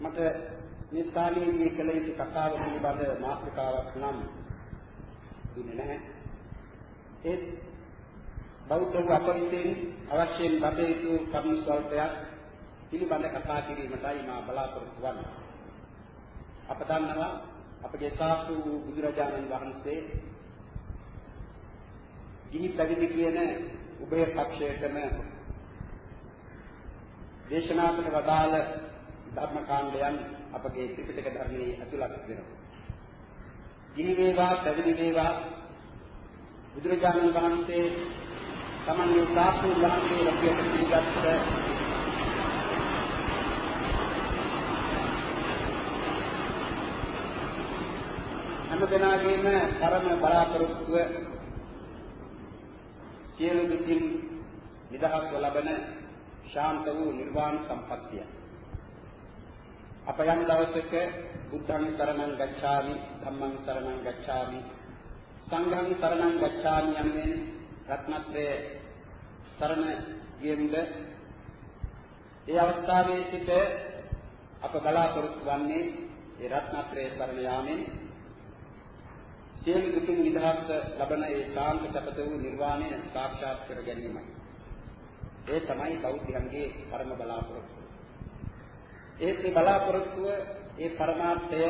මට මේ ස්ථානයේදී කළ යුතු කතාව පිළිබඳ මාතෘකාවක් නම් දුන්නේ නැහැ. ඒත් බෞද්ධ අප විසින් අවශ්‍යයෙන් ගත යුතු කරුණු ස්වල්පයක් පිළිබඳ කතා කිරීමටයි මා බලාපොරොත්තු වන්නේ. අප දන්නවා අපගේ සාසු බුදුරජාණන් වහන්සේ ගිහි පැවිදි කියන උභය පක්ෂයටම දේශනා කොට වදාළ ධර්ම කාණ්ඩයන් අපගේ ත්‍රිපිටක ධර්මයේ ඇතුළත් වෙනවා. ගිහි වේවා පැවිදි වේවා බුදුරජාණන් වහන්සේ තමන්ගේ සාසු වහන්සේ ලැබියට පිළිගත්ත හැම දෙනාගේම පරම බලාපොරොත්තුව සියලු දුකින් නිදහස්ව ලබන ශාන්ත වූ නිර්වාණ සම්පත්තිය. අප යම් දවසක බුද්ධං සරණං ගච්ඡාමි ධම්මං සරණං ගච්ඡාමි සංඝං සරණං ගච්ඡාමි යන්නේ රත්නත්‍රය සරණ ගෙන්ද ඒ අවස්ථාවේ සිට අප බලාපොරොත්තු වන්නේ ඒ රත්නත්‍රය සරණ යාමෙන් සියලු දුකින් නිදහස් ලබන ඒ ශාන්ත සපත වූ නිර්වාණය සාක්ෂාත් කර ගැනීමයි. ඒ තමයි බෞද්ධයන්ගේ පරම බලාපොරොත්තුව. ඒත් මේ බලාපොරොත්තුව ඒ પરමාර්ථය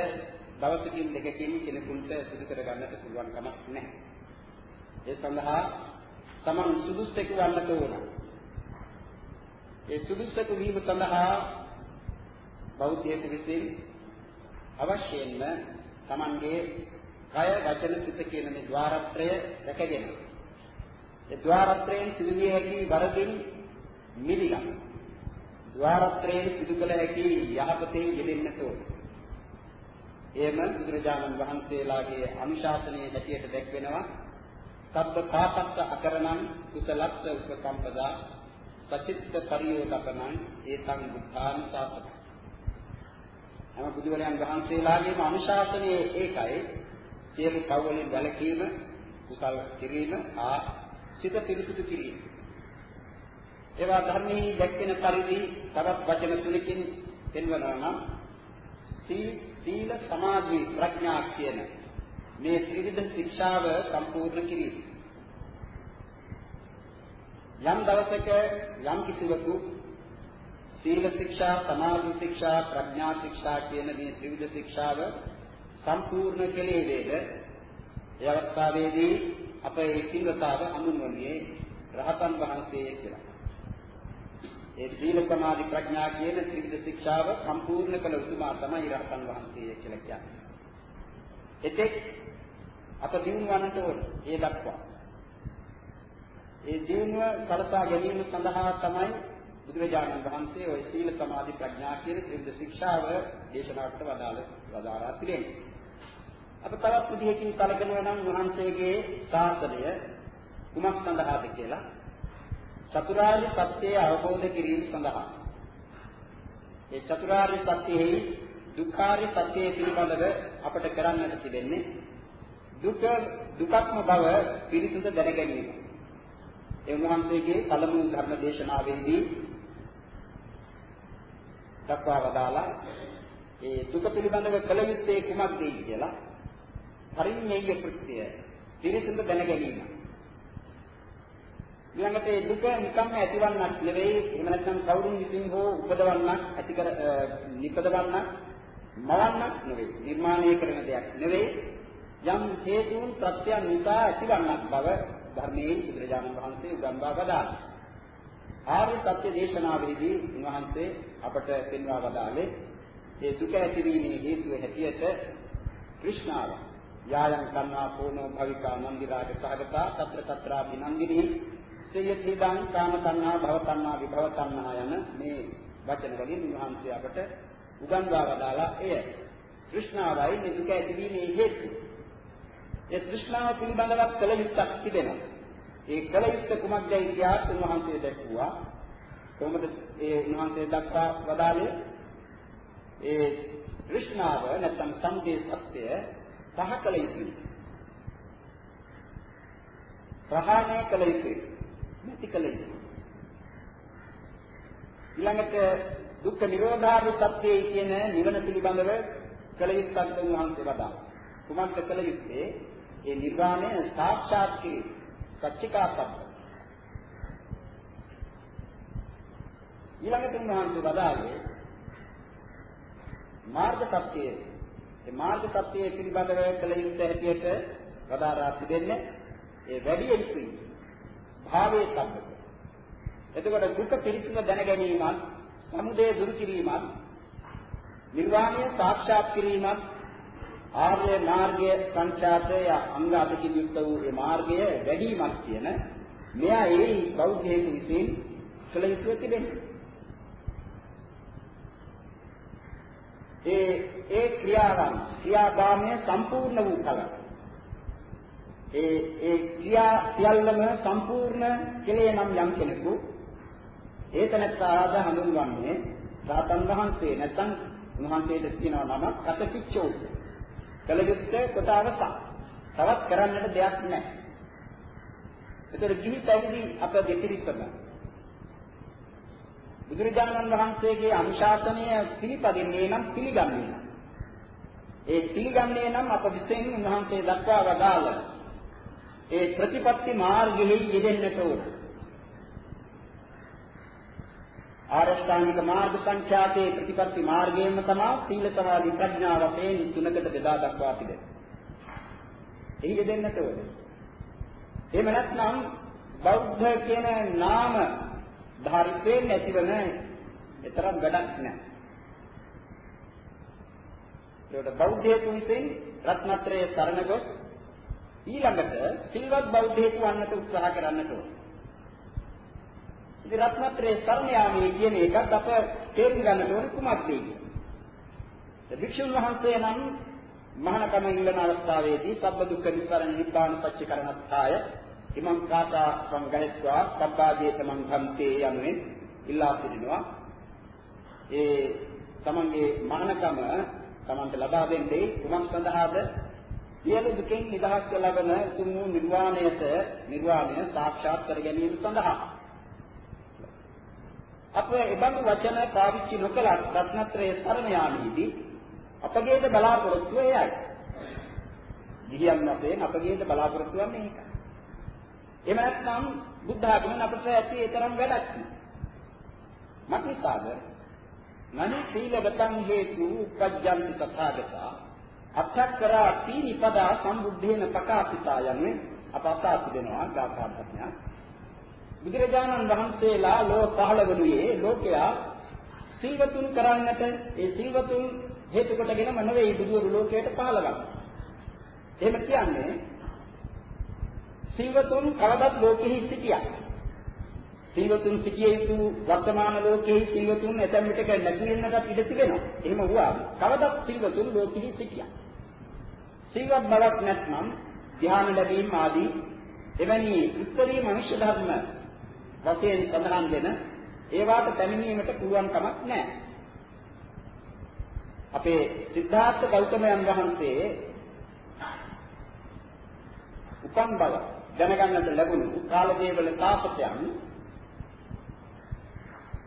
දවසකින් දෙකකින් කෙනෙකුට සිදු කර ගන්නට පුළුවන් කමක් නැහැ. ඒ සඳහා තමන් සුදුස්සෙකු වන්නට ඕන. ඒ සුදුස්සෙකු වීම සඳහා බෞද්ධයෙකු විසින් අවශ්‍යයෙන්ම තමන්ගේ කය වචන සිත කියන මේ ద్వාරත්‍රය රැකගෙන ඒ ద్వාරත්‍රයෙන් සිදුවිය හැකි වරදින් මිදලා ద్వාරත්‍රයෙන් සිදු කළ හැකි යහපතේ යෙදෙන්නට ඕන. එයම බුදුරජාණන් වහන්සේලාගේ අනුශාසනයේ හැටියට දැක්වෙනවා. සබ්බ පාපස්ස අකරණං කුසලස්ස උපසම්පදා සචිත්ත පරියෝදපනං ඒතං බුද්ධාන් සාසන. හැම බුදුරජාණන් වහන්සේලාගේම අනුශාසනයේ ඒකයි සියලු පව් වලින් වැළකීම, කුසල කිරීම, ආ සිත පිරිසුදු කිරීම. ඒවා ධර්මයේ දැක්වෙන පරිදි තවත් වචන තුනකින් පෙන්වනවා නම් සීල සමාධි ප්‍රඥා කියන මේ ත්‍රිවිධ ශික්ෂාව සම්පූර්ණ කිරීම. යම් දවසක යම් කිසිවකු සීල ශික්ෂා, සමාධි ශික්ෂා, ප්‍රඥා ශික්ෂා කියන මේ ත්‍රිවිධ ශික්ෂාව සම්පූර්ණ කෙලේ වේද ඒ අවස්ථාවේදී අප ඒ සිල්වතාව හඳුන්වන්නේ රහතන් වහන්සේ කියලා. ඒ සීල සමාධි ප්‍රඥා කියන ත්‍රිවිධ ශික්ෂාව සම්පූර්ණ කළ උතුමා තමයි රහතන් වහන්සේ කියලා කියන්නේ. එතෙක් අප දිනුවන්නට ඕන ඒ දක්වා. ඒ දිනුව සලසා ගැනීම සඳහා තමයි බුදුරජාණන් වහන්සේ ওই සීල සමාධි ප්‍රඥා කියන ත්‍රිවිධ ශික්ෂාව දේශනාවට වදාළ වදාරා තිබෙනවා. අප තවත් විදිහකින් කලකනවා නම් වහන්සේගේ ශාසනය කුමක් සඳහාද කියලා චතුරාර්ය සත්‍යය අවබෝධ කිරීම සඳහා ඒ චතුරාර්ය සත්‍යෙහි දුක්ඛාර්ය සත්‍යය පිළිබඳව අපට කරන්නට තිබෙන්නේ දුක දුකක්ම බව පිරිසුද දැන ගැනීම. ඒ වහන්සේගේ පළමු ධර්ම දේශනාවේදී දක්වා වදාලා ඒ දුක පිළිබඳව කල යුත්තේ කුමක්ද කියලා පරිඤ්ඤය කෘත්‍යය පිරිසිදු දැන ගැනීම. ඊළඟට ඒ දුක නිකම්ම ඇතිවන්නක් නෙවෙයි එහෙම නැත්නම් කවුරුන් විසින් හෝ උපදවන්නක් ඇති කර නිපදවන්නක් මවන්නක් නෙවෙයි. නිර්මාණය කරන දෙයක් නෙවෙයි. යම් හේතුන් ප්‍රත්‍යයන් නිසා ඇතිවන්නක් බව ධර්මයේ බුදුරජාණන් වහන්සේ උගන්වා වදාළා. ආර්ය සත්‍ය දේශනාවේදී උන්වහන්සේ අපට පෙන්වා වදාළේ ඒ දුක ඇතිවීමේ හේතුව හැටියට කෘෂ්ණාව. යායන් කන්නා පෝනෝ භවිකා නන්දිරාජ සහගතා తත්‍ර తත්‍රාපි නන්දිනී සියතිදං කාම සංහා භව සංහා විභව සංහා යන මේ වචන වලින් මහන්සිය අපට උගන්වා වදාලා එය કૃષ્ණාවයි නිදුක ඇතිවීමේ හේතු. ඒ કૃષ્ණාව පිළිබඳව කළ යුත්තක් තිබෙනවා. ඒ කළ යුත්ත කුමක්දයි කියා උන්වහන්සේ දැක්ුවා. කොහොමද ඒ උන්වහන්සේ දක්වා වදාළේ? ඒ કૃષ્ණාව නැත්නම් සම්දේ සත්‍ය පහ කළ යුතුයි. ප්‍රහාණය කළ යුතුයි. නැති කළ යුතුයි. ඊළඟට දුක්ඛ නිරෝධාරි සත්‍යය කියන නිවන පිළිබඳව කළ යුත්තක් උන්වහන්සේ වදා. කුමක්ද කළ යුත්තේ? ඒ නිර්වාණය සාක්ෂාත් කිරීම. සත්‍චිකාසබ්බ. ඊළඟට උන්වහන්සේ වදාළේ මාර්ග සත්‍යය. ඒ මාර්ග සත්‍යය පිළිබඳව කළ යුත්ත හැටියට වදාරා තිබෙන්නේ ඒ වැඩි යුතුයි. භාවයේ සම්බන්ධ. එතකොට දුක පිළිතුර දැන ගැනීමත්, සමුදය දුරු කිරීමත්, නිර්වාණය සාක්ෂාත් කිරීමත් ආර්ය මාර්ගය සංචාතය අංග අටකින් යුක්ත වූ මේ මාර්ගය වැඩිමත් කියන මෙයා ඒ බෞද්ධයෙකු විසින් කළ යුතු තිබෙනවා. ඒ ඒ ක්‍රියාවන් ක්‍රියාදාමය සම්පූර්ණ වූ කල ඒ ඒ ක්‍රියා සියල්ලම සම්පූර්ණ කෙලේ නම් යම් කෙනෙකු ඒතනත්තාද හඳුන්වන්නේ රාතන් වහන්සේ නැත්නම් උන්වහන්සේට කියනවා නම කටකිච්චෝ කලයුත්තේ කොටවස තවත් කරන්නට දෙයක් නැහැ. ඒතර ජීවිත පැවිදි අප දෙතිරිස්සම බුදුරජාණන් වහන්සේගේ අනුශාසනය පිළිපදින්නේ නම් පිළිගන්නේ. නම් ඒ පිළිගන්නේ නම් අප විසින් උන්වහන්සේ දක්වා වදාළ. ඒ ප්‍රතිපත්ති මාර්ගෙහි යෙදෙන්නට ඕන. ආරෂ්ඨාංගික මාර්ග සංඛ්‍යාතේ ප්‍රතිපත්ති මාර්ගයෙන්ම තමයි සීල සමාධි ප්‍රඥා වශයෙන් තුනකට බෙදා දක්වා තිබෙන්නේ. එහි යෙදෙන්නට ඕන. එහෙම නැත්නම් බෞද්ධ කියන නාම ධාරිතේ නැතිවන එතරම් වැඩක් නැහැ. ඒකට බෞද්ධයෙකු විසින් රත්නත්‍රයේ සරණ ගොස් ඊළඟට සිල්වත් බෞද්ධයෙකු වන්නට උත්සාහ කරන්නට ඕන. ඉතින් රත්නත්‍රයේ සරණ යාමේ කියන එකත් අප තේරුම් ගන්නට ඕන කුමක්ද කියන්නේ. භික්ෂුන් වහන්සේ නම් මහානකම ඉල්ලන අවස්ථාවේදී සබ්බ දුක්ඛ නිස්සාරණ නිබ්බාන පච්ච කරණත්තාය ඉමං කාසා සංගහිත්වා සබ්බාදී තමන් භන්තේ යනුවෙන් ඉල්ලා සිටිනවා. ඒ තමන්ගේ මහානකම තමන්ට ලබා දෙන්නේ කුමක් සඳහාද? සියලු දුකෙන් නිදහස් ලබන තුන් නිර්වාණයට නිර්වාණය සාක්ෂාත් කර ගැනීම සඳහා අප එබඳු වචන පාවිච්චි නොකලත් රත්නත්‍රයේ සරණ යාමේදී අපගේද බලාපොරොත්තුව එයයි. ගිහියන් වශයෙන් අපගේද බලාපොරොත්තු වෙන්නේ ඒකයි. එහෙම නැත්නම් බුද්ධ ආගමෙන් අපට ඇති ඒ තරම් වැඩක් නෑ. මක්නිසාද? නනි සීලවතං හේතු උපජ්ජන්ති තථාගතා අත්තක්කරා තීනි පදා සම්බුද්ධේන පකාසිතා යන්නේ අප අසා තිබෙනවා ගාථා ප්‍රඥා. බුදුරජාණන් වහන්සේලා ලෝ පහළ වුණේ ලෝකයා සීවතුන් කරන්නට ඒ සීවතුන් හේතු කොටගෙනම නෙවෙයි බුදුරු ලෝකයට පහළ වුණා. එහෙම කියන්නේ සීවතුන් කවදත් ලෝකෙහි සිටියා. සීවතුන් සිටිය යුතු වර්තමාන ලෝකෙහි සීවතුන් ඇතැම් විටක නැති වෙන්නටත් ඉඩ තිබෙනවා. එහෙම වුණා. කවදත් සීවතුන් ලෝකෙහි සිටියා. සීවත් බවක් නැත්නම් ධ්‍යාන ලැබීම ආදී එවැනි උත්තරීය මනුෂ්‍ය ධර්ම වශයෙන් සඳහන් වෙන ඒවාට පැමිණීමට පුළුවන් කමක් නැහැ. අපේ සිද්ධාර්ථ ගෞතමයන් වහන්සේ උපන් බව දැනගන්නට ලැබුණු කාලදේවල තාපසයන්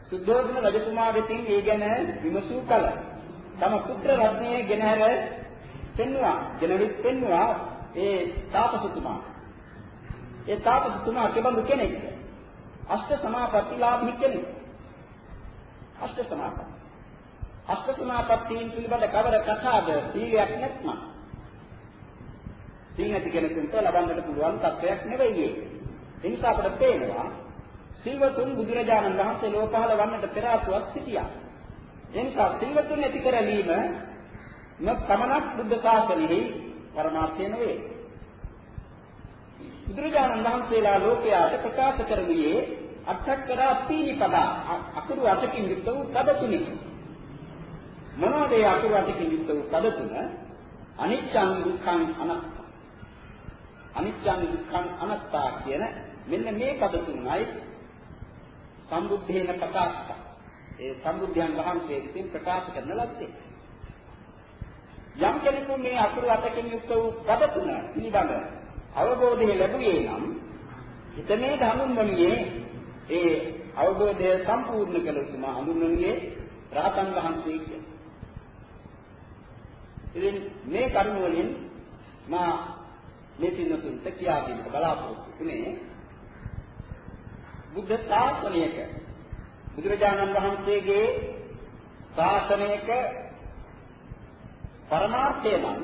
සුද්ධෝදන රජතුමා වෙතින් ඒ ගැන විමසූ කල තම පුත්‍ර රත්නයේ ගෙනහැර පෙන්වුවා ගෙනවිත් පෙන්වුවා ඒ තාපසතුමා. ඒ තාපසතුමා කෙබඳු කෙනෙක්ද අෂ්ට සමාපත්තිලාභී කෙනෙක්. අෂ්ට සමාපatti අෂ්ට සමාපත්තීන් පිළිබඳ කවර කතාවද සීලයක් නැත්නම්? සීල නැති කෙනෙකුට ලබන්නට පුළුවන් තත්වයක් නෙවෙයි ඒක. ඒ නිසා අපට පේනවා සීවතුන් බුදුරජාණන් වහන්සේ ලෝකහල වන්නට පෙර ආතුවක් සිටියා. ඒ නිසා සීවතුන් නැති කරලීම නොකමනක් බුද්ධ ශාසනයෙහි පරමාර්ථය නෙවේ. බුදුරජාණන් වහන්සේලා ලෝකයාට ප්‍රකාශ කරන්නේ අට්ඨකරා පීනිපදා අකුරු අටකින් යුක්ත වූ පද තුනයි. මොනවාද ඒ අකුරු අටකින් යුක්ත වූ පද තුන? අනිච්චං දුක්ඛං අනාත්ම අනිත්‍යං දුක්ඛං අනාත්තා කියන මෙන්න මේ පද තුනයි සම්බුද්ධේන ප්‍රකාශක. ඒ සම්බුද්ධයන් වහන්සේ විසින් ප්‍රකාශ කරන ලද්දේ. යම් කෙනෙකු මේ අකුරු අටකින් යුක්ත වූ පද තුන පිළිබඳ අවබෝධය ලැබුවේ නම් හිතනේ හඳුන්වන්නේ ඒ අවබෝධය සම්පූර්ණ කළ තුමා හඳුන්වන්නේ රහතන් වහන්සේ කියන්නේ. ඉතින් මේ කරුණ වලින් මා මේ පින්නතුන්ට කියා දෙන්න බලාපොරොත්තු වෙන්නේ බුද්ධ ශාසනයක බුදුරජාණන් වහන්සේගේ ශාසනයක පරමාර්ථය නම්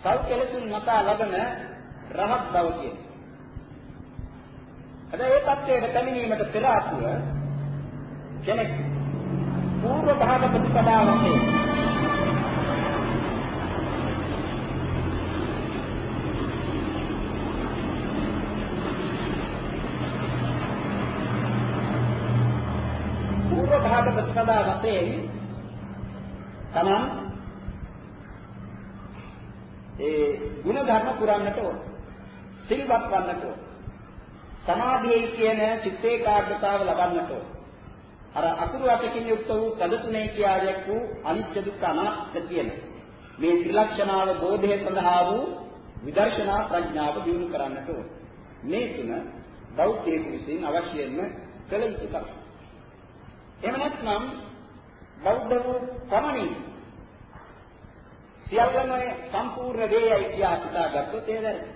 සල් කෙලසුන් මතා ලබන රහත් බව කියන. හැබැයි ඒ தත්ත්වයට පැමිණීමට පෙර ආතුව කෙනෙක් පූර්ව භාග ප්‍රතිපදාවකේ පූර්ව භාග ප්‍රතිපදා වශයෙන් තමන් ඒ ಗುಣ ධර්ම පුරන්නට ඕන. සිල්වත් වන්නට ඕන. සමාධියේ කියන චිත්ත ඒකාග්‍රතාව ලබන්නට ඕන. අර අකුරු අටකින් යුක්ත වූ පදතුනේ කියායක් වූ අනිත්‍ය දුක්ඛ අනාත්ම කියන මේ ත්‍රිලක්ෂණාව බෝධය සඳහා වූ විදර්ශනා ප්‍රඥාව දිනු කරන්නට ඕන. මේ තුන බෞද්ධයෙකු විසින් අවශ්‍යයෙන්ම කළ යුතු කරුණු. එහෙම නැත්නම් බෞද්ධ වූ පමණින් සියල්ලම සම්පූර්ණ වේයයි කියා හිතාගත්තොත් ඒ වැරදි.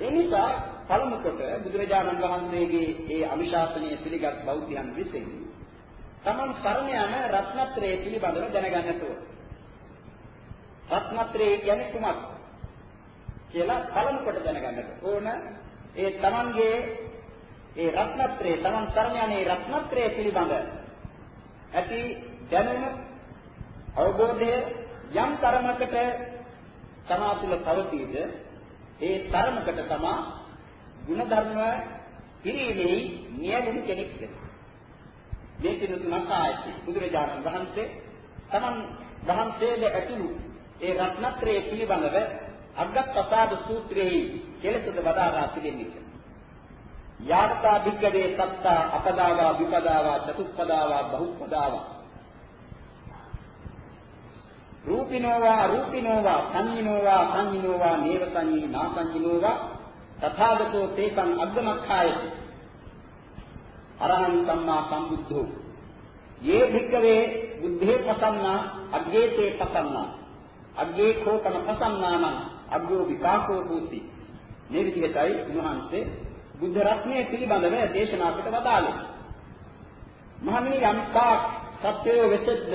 ඒ නිසා පළමු කොට බුදුරජාණන් වහන්සේගේ ඒ අනුශාසනය පිළිගත් බෞද්ධයන් විසින් තමන් සරණ යන රත්නත්‍රය පිළිබඳව දැනගන්නට ඕන. රත්නත්‍රය කියන්නේ කුමක්ද? කියලා පළමු කොට දැනගන්නට ඕන. ඒ තමන්ගේ ඒ රත්නත්‍රය තමන් සරණ යන්නේ රත්නත්‍රය පිළිබඳ ඇති දැනුම අවබෝධය යම් තරමකට තමා තුළ පවතීද ඒ තරමකට තමා ಗುಣධර්ම පිරීමේ නියමුණු කෙනෙක් වෙනවා. මේ කිනුතුනක් ආයති බුදුරජාණන් වහන්සේ තමන් වහන්සේද ඇතුළු ඒ රත්නත්‍රයේ පිළිබඳව අග්ගප්පසාද සූත්‍රයේ කෙලසද වදාරා තිබෙන්නේ. යාත්තා භික්කවේ සත්තා අපදාවා විපදාවා චතුප්පදාවා බහුප්පදාවා. රූපිනෝවා රූපිනෝවා සංඤිනෝවා සංඤිනෝවා නේව සංඤී නා සංඤිනෝවා තථාගතෝ තේකං අග්ගමක්ඛායති අරහං සම්මා සම්බුද්ධෝ. යේ භික්කවේ බුද්ධේ පසන්නා අග්ගේ තේ පසන්නා අග්ගේ කෝතන පසන්නාන අග්ගෝ විපාකෝ හෝති මේ විදිහටයි උන්වහන්සේ බුද්ධ රත්නයේ පිළිබඳව දේශනා කොට වදාළේ. මහණෙනි යම් තාක් සත්‍යය වෙසෙද්ද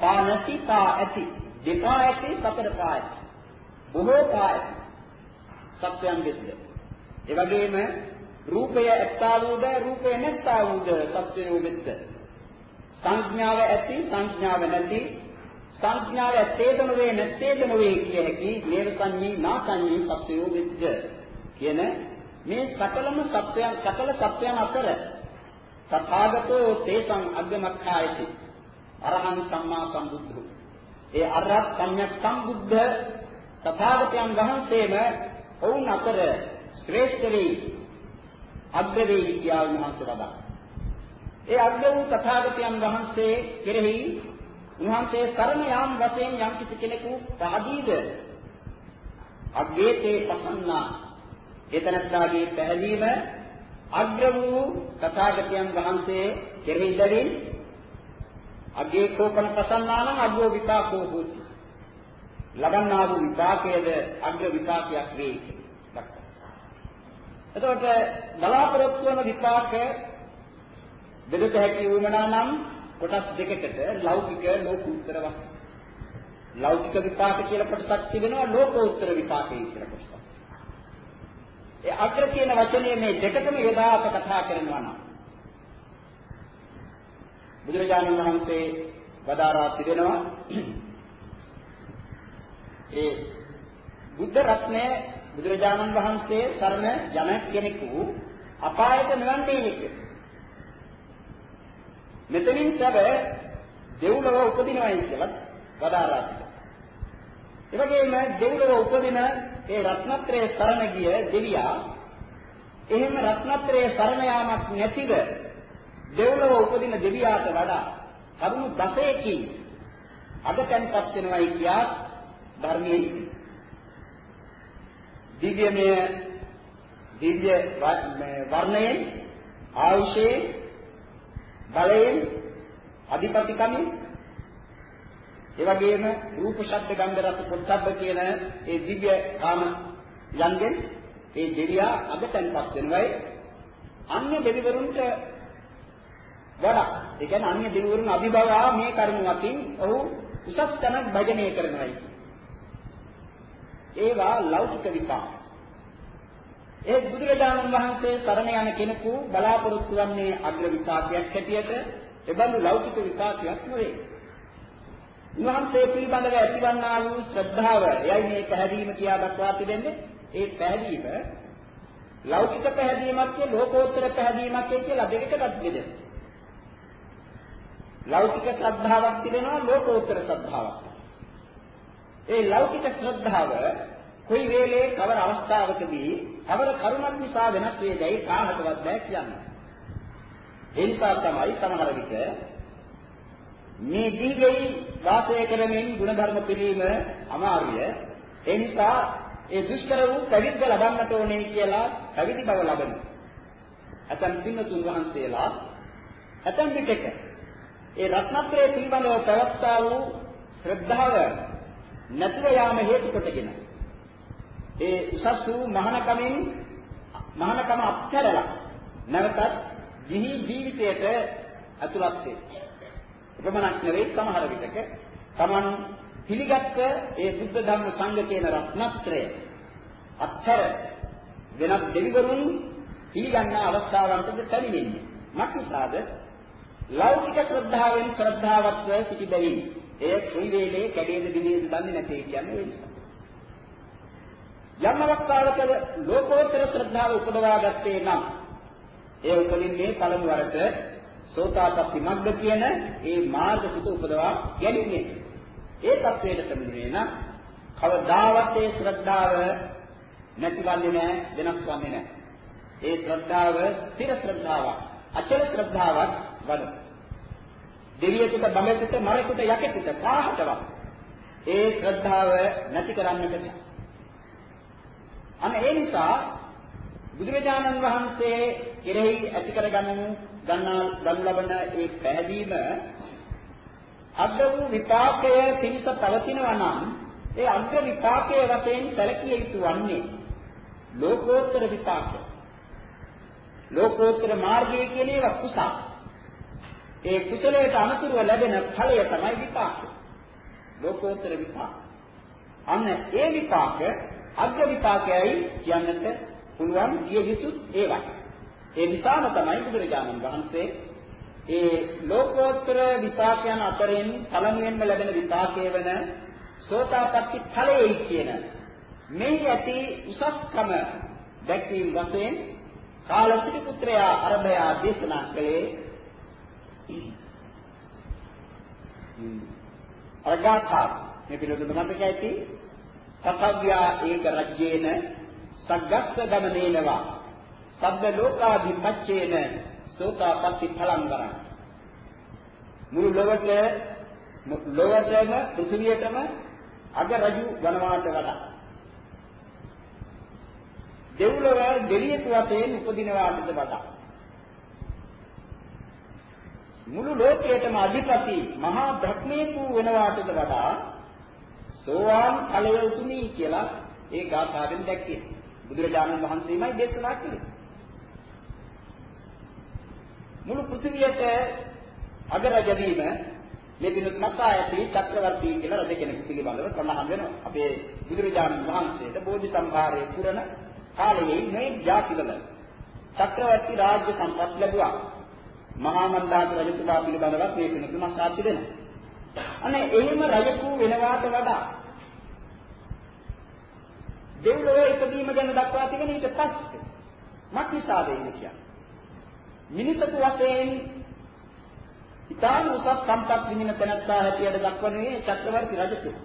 පා නැති පා ඇති. දෙපා ඇති සතර පා ඇති. බොහෝ පා ඇති සත්‍යයන් වෙද්ද ඒ වගේම රූපය ඇත්තා වූද රූපය නැත්තා වූද සත්‍යය වෙද්ද සංඥාව ඇති සංඥාව නැති. සංඥාව ඇත්තේද නොවේ නැත්තේද නොවේ කිය හැකි නේර සංඤී නා සංඤී සත්‍යය වෙද්ද කියන මේ සකලම සත්‍යයන් සකල සත්‍යයන් අතර තථාගතෝ තේසං අග්ගමක්ඛායති අරහං සම්මා සම්බුද්ධෝ. ඒ අරහත් සම්්‍යක් සම්බුද්ධ තථාගතයන් වහන්සේම ඔවුන් අතර ශ්‍රේෂ්ඨ වේ අග්‍ර වේ කියා උන්වහන්සේ වදා. ඒ අග්‍ර වූ තථාගතයන් වහන්සේ කෙරෙහි උන්වහන්සේ සරණ යාම් වශයෙන් යම් කිසි කෙනෙකු පහදීද? අග්ගේතේ පසන්නා. එතනත්තාගේ පැහැදීම අග්‍ර වූ තථාගතයන් වහන්සේ කෙරෙහි බැවින් අගේ කෝපන ප්‍රසන්නානම් අග්‍රෝ විපාකෝ හෝති. ලබන්නා වූ විපාකයේද අග්‍ර විපාකයක් වේ. එතකොට බලාපොරොත්තු වන විපාක දෙදක හැකි වුණා නම් කොටස් දෙකකට ලෞකික ලෝකෝත්තර වශයෙන්. ලෞකික විපාක කියලා කොටසක් තිබෙනවා ලෝකෝත්තර විපාකය කියලා කොටසක්. ඒ අග්‍ර කියන වචනේ මේ දෙකටම යොදා අප කතා කරනවා නම් බුදුරජාණන් වහන්සේ වදාරා තිබෙනවා ඒ බුද්ධ රත්නය බුදුරජාණන් වහන්සේ සරණ යන කෙනෙකු අපායට නොයන්නේ කියලා. මෙතනින් සැබ දෙව්ලොව උපදිනවයි කියලා වදාරා තිබෙනවා. ඒ වගේම දෙව්ලොව උපදින ඒ රත්නත්‍රයේ සරණ ගිය දෙවියා එහෙම රත්නත්‍රයේ සරණ යාමක් නැතිව දෙව්ලොව උපදින දෙවියාට වඩා කරුණු 10කින් අදටන්පත් වෙනවයි කියා ධර්මයේ දිව්‍යමය දිව්‍ය වර්ණයෙන් ආයුෂයෙන් බලයෙන් අධිපතිකමින් ඒ වගේම රූප ශබ්ද ගන්ධ රස පොට්ටබ්බ කියන ඒ දිව්‍ය කාම යන්ගෙන් ඒ දෙවියා අගතන්පත් වෙනවයි. අන්‍ය දෙවිවරුන්ට වඩා ඒ කියන්නේ අන්‍ය දෙවිවරුන් අභිභවා මේ කරුණ අතින් ඔහු උසස් තැනක් භජනය කරනවායි. ඒවා ලෞකික විපාක. ඒ බුදුරජාණන් වහන්සේ සරණ යන කෙනෙකු බලාපොරොත්තු වන්නේ අග්‍ර විපාකයක් හැටියට එබඳු ලෞකික විපාකයක් නෙවේ. උන්වහන්සේ පිළිබඳව ඇතිවන්නා වූ ශ්‍රද්ධාව එයයි මේ පැහැදීම කියා දක්වා තිබෙන්නේ. ඒ පැහැදීම ලෞකික පැහැදීමක් කිය ලෝකෝත්තර පැහැදීමක් කියලා දෙකකට බෙදෙනවා. ලෞකික ශ්‍රද්ධාවක් තිබෙනවා ලෝකෝත්තර ශ්‍රද්ධාවක්. ඒ ලෞකික ශ්‍රද්ධාව කොයි වෙලේ කවර අවස්ථාවකදී කවර කරුණක් නිසා වෙනස් වේදයි කාහටවත් බෑ කියන්නේ. ඒ නිසා තමයි සමහර විට මේ දීගෙයි වාසය කරමින් ಗುಣධර්ම පිළිම අමාරුය. ඒ නිසා ඒ දුෂ්කර වූ පැවිද්ද ලබන්නට ඕනේ කියලා පැවිදි බව ලබන. අතන් පින්නතුන් වහන්සේලා අතන් පිටක ඒ රත්නත්‍රයේ පිළිබඳව පැවත්තා වූ ශ්‍රද්ධාව නැතිව යාම හේතු කොටගෙන ඒ උසස් වූ මහානකමින් මහානකම අත්හැරලා නැවතත් ගිහි ජීවිතයට ඇතුළත් වෙනවා. එපමණක් නෙවෙයි සමහර විටක Taman පිළිගත්ත ඒ බුද්ධ ධර්ම සංඝ කියන රත්නත්‍රය අත්හැර වෙනත් දෙවිවරුන් පිළිගන්න අවස්ථාවන්ටද පැමිණෙන්නේ. මක්නිසාද ලෞකික ශ්‍රද්ධාවෙන් ශ්‍රද්ධාවත්ව සිටි බැවින් එය කුයි වේලේ කැඩේද දිනේද දන්නේ නැtei කියන්නේ ඒ නිසා. යම් අවස්ථාවක ලෝකෝත්තර ශ්‍රද්ධාව උපදවා ගත්තේ නම් ඒ උපදින්නේ පළමු වරට සෝතාපට්ටි මග්ග කියන ඒ මාර්ග සුත උපදවා ගැනීමෙන් ඒ තත්වයට පැමිණෙන්නේ නම් කවදාවත් ඒ ශ්‍රද්ධාව නැතිවන්නේ නැහැ වෙනස් වන්නේ නැහැ. ඒ ශ්‍රද්ධාව ස්ථිර ශ්‍රද්ධාවක් අචල ශ්‍රද්ධාවක් වන. දෙවියෙකුට බඹෙකුට මරෙකුට යකෙකුට කාහටවත් ඒ ශ්‍රද්ධාව නැති කරන්නට බෑ. අන්න ඒ නිසා බුදුරජාණන් වහන්සේ කෙරෙහි ඇති කරගන්නු ගන්නා ගනු ලබන ඒ පැහැදීම අග්‍ර වූ විපාකය පිණිස පවතිනවා නම් ඒ අග්‍ර විපාකයේ වශයෙන් සැලකිය යුතු වන්නේ ලෝකෝත්තර විපාකය. ලෝකෝත්තර මාර්ගය කියන ඒවා කුසල. ඒ කුසලයට අනුතුරුව ලැබෙන ඵලය තමයි විපාකය. ලෝකෝත්තර විපාක. අන්න ඒ විපාක අග්‍ර විපාකයයි කියන්නට පුළුවන් කිය යුතු ඒවා. ඒ නිසාම තමයි බුදුරජාණන් වහන්සේ ඒ ලෝකෝත්තර විපාකයන් අතරින් පළමුවෙන්ම ලැබෙන විපාකය වෙන සෝතාපට්ටි ඵලයේ කියන මේ ඇති උසස්කම දැක්වීම වශයෙන් කාලසිට පුත්‍රයා අරබයා දේශනා කළේ අගාථා මේ පිළිබඳව මතක ඇති සතව්‍යා ඒක රජ්‍යේන සග්ගස්ස ගමනේනවා. සබ්බ ලෝකාධිපච්චේන සෝතාපට්ටි ඵලං වරං. මුළු ලොවට ලොවටම පෘථිවියටම අග රජු වනවාට වඩා. දෙව්ලොව දෙවියෙකු වශයෙන් උපදිනවාටද වඩා. මුළු ලෝකයටම අධිපති මහා බ්‍රහ්මීකු වෙනවාටද වඩා සෝවාන් ඵලය උතුමි කියලා ඒ ගාථාවෙන් දැක්කේ. බුදුරජාණන් වහන්සේමයි දේශනා කළේ මුළු පෘථිවියට අගරජ වීම මේ දිනුත් මතා ඇති චක්‍රවර්ති කියලා රජ කෙනෙකු පිළිබඳව සඳහන් වෙනවා. අපේ බුදුරජාණන් වහන්සේට බෝධි සම්භාරයේ පුරන කාලයේ මේ ජාතිවල චක්‍රවර්ති රාජ්‍ය සම්පත් ලැබුවා. මහා මන්දාත රජතුමා පිළිබඳව මේ දිනුත් මතා තිබෙනවා. අනේ එහෙම රජකු වෙනවාට වඩා දෙව්ලොවේ ඉපදීම ගැන දක්වා තිබෙන ඊට පස්සේ මක්නිසාද කියන්නේ මිනිසතු වශයෙන් ඉතාම උසස් සම්පත් විඳින තැනැත්තා හැටියට දක්වන්නේ චක්‍රවර්ති රජතුමා.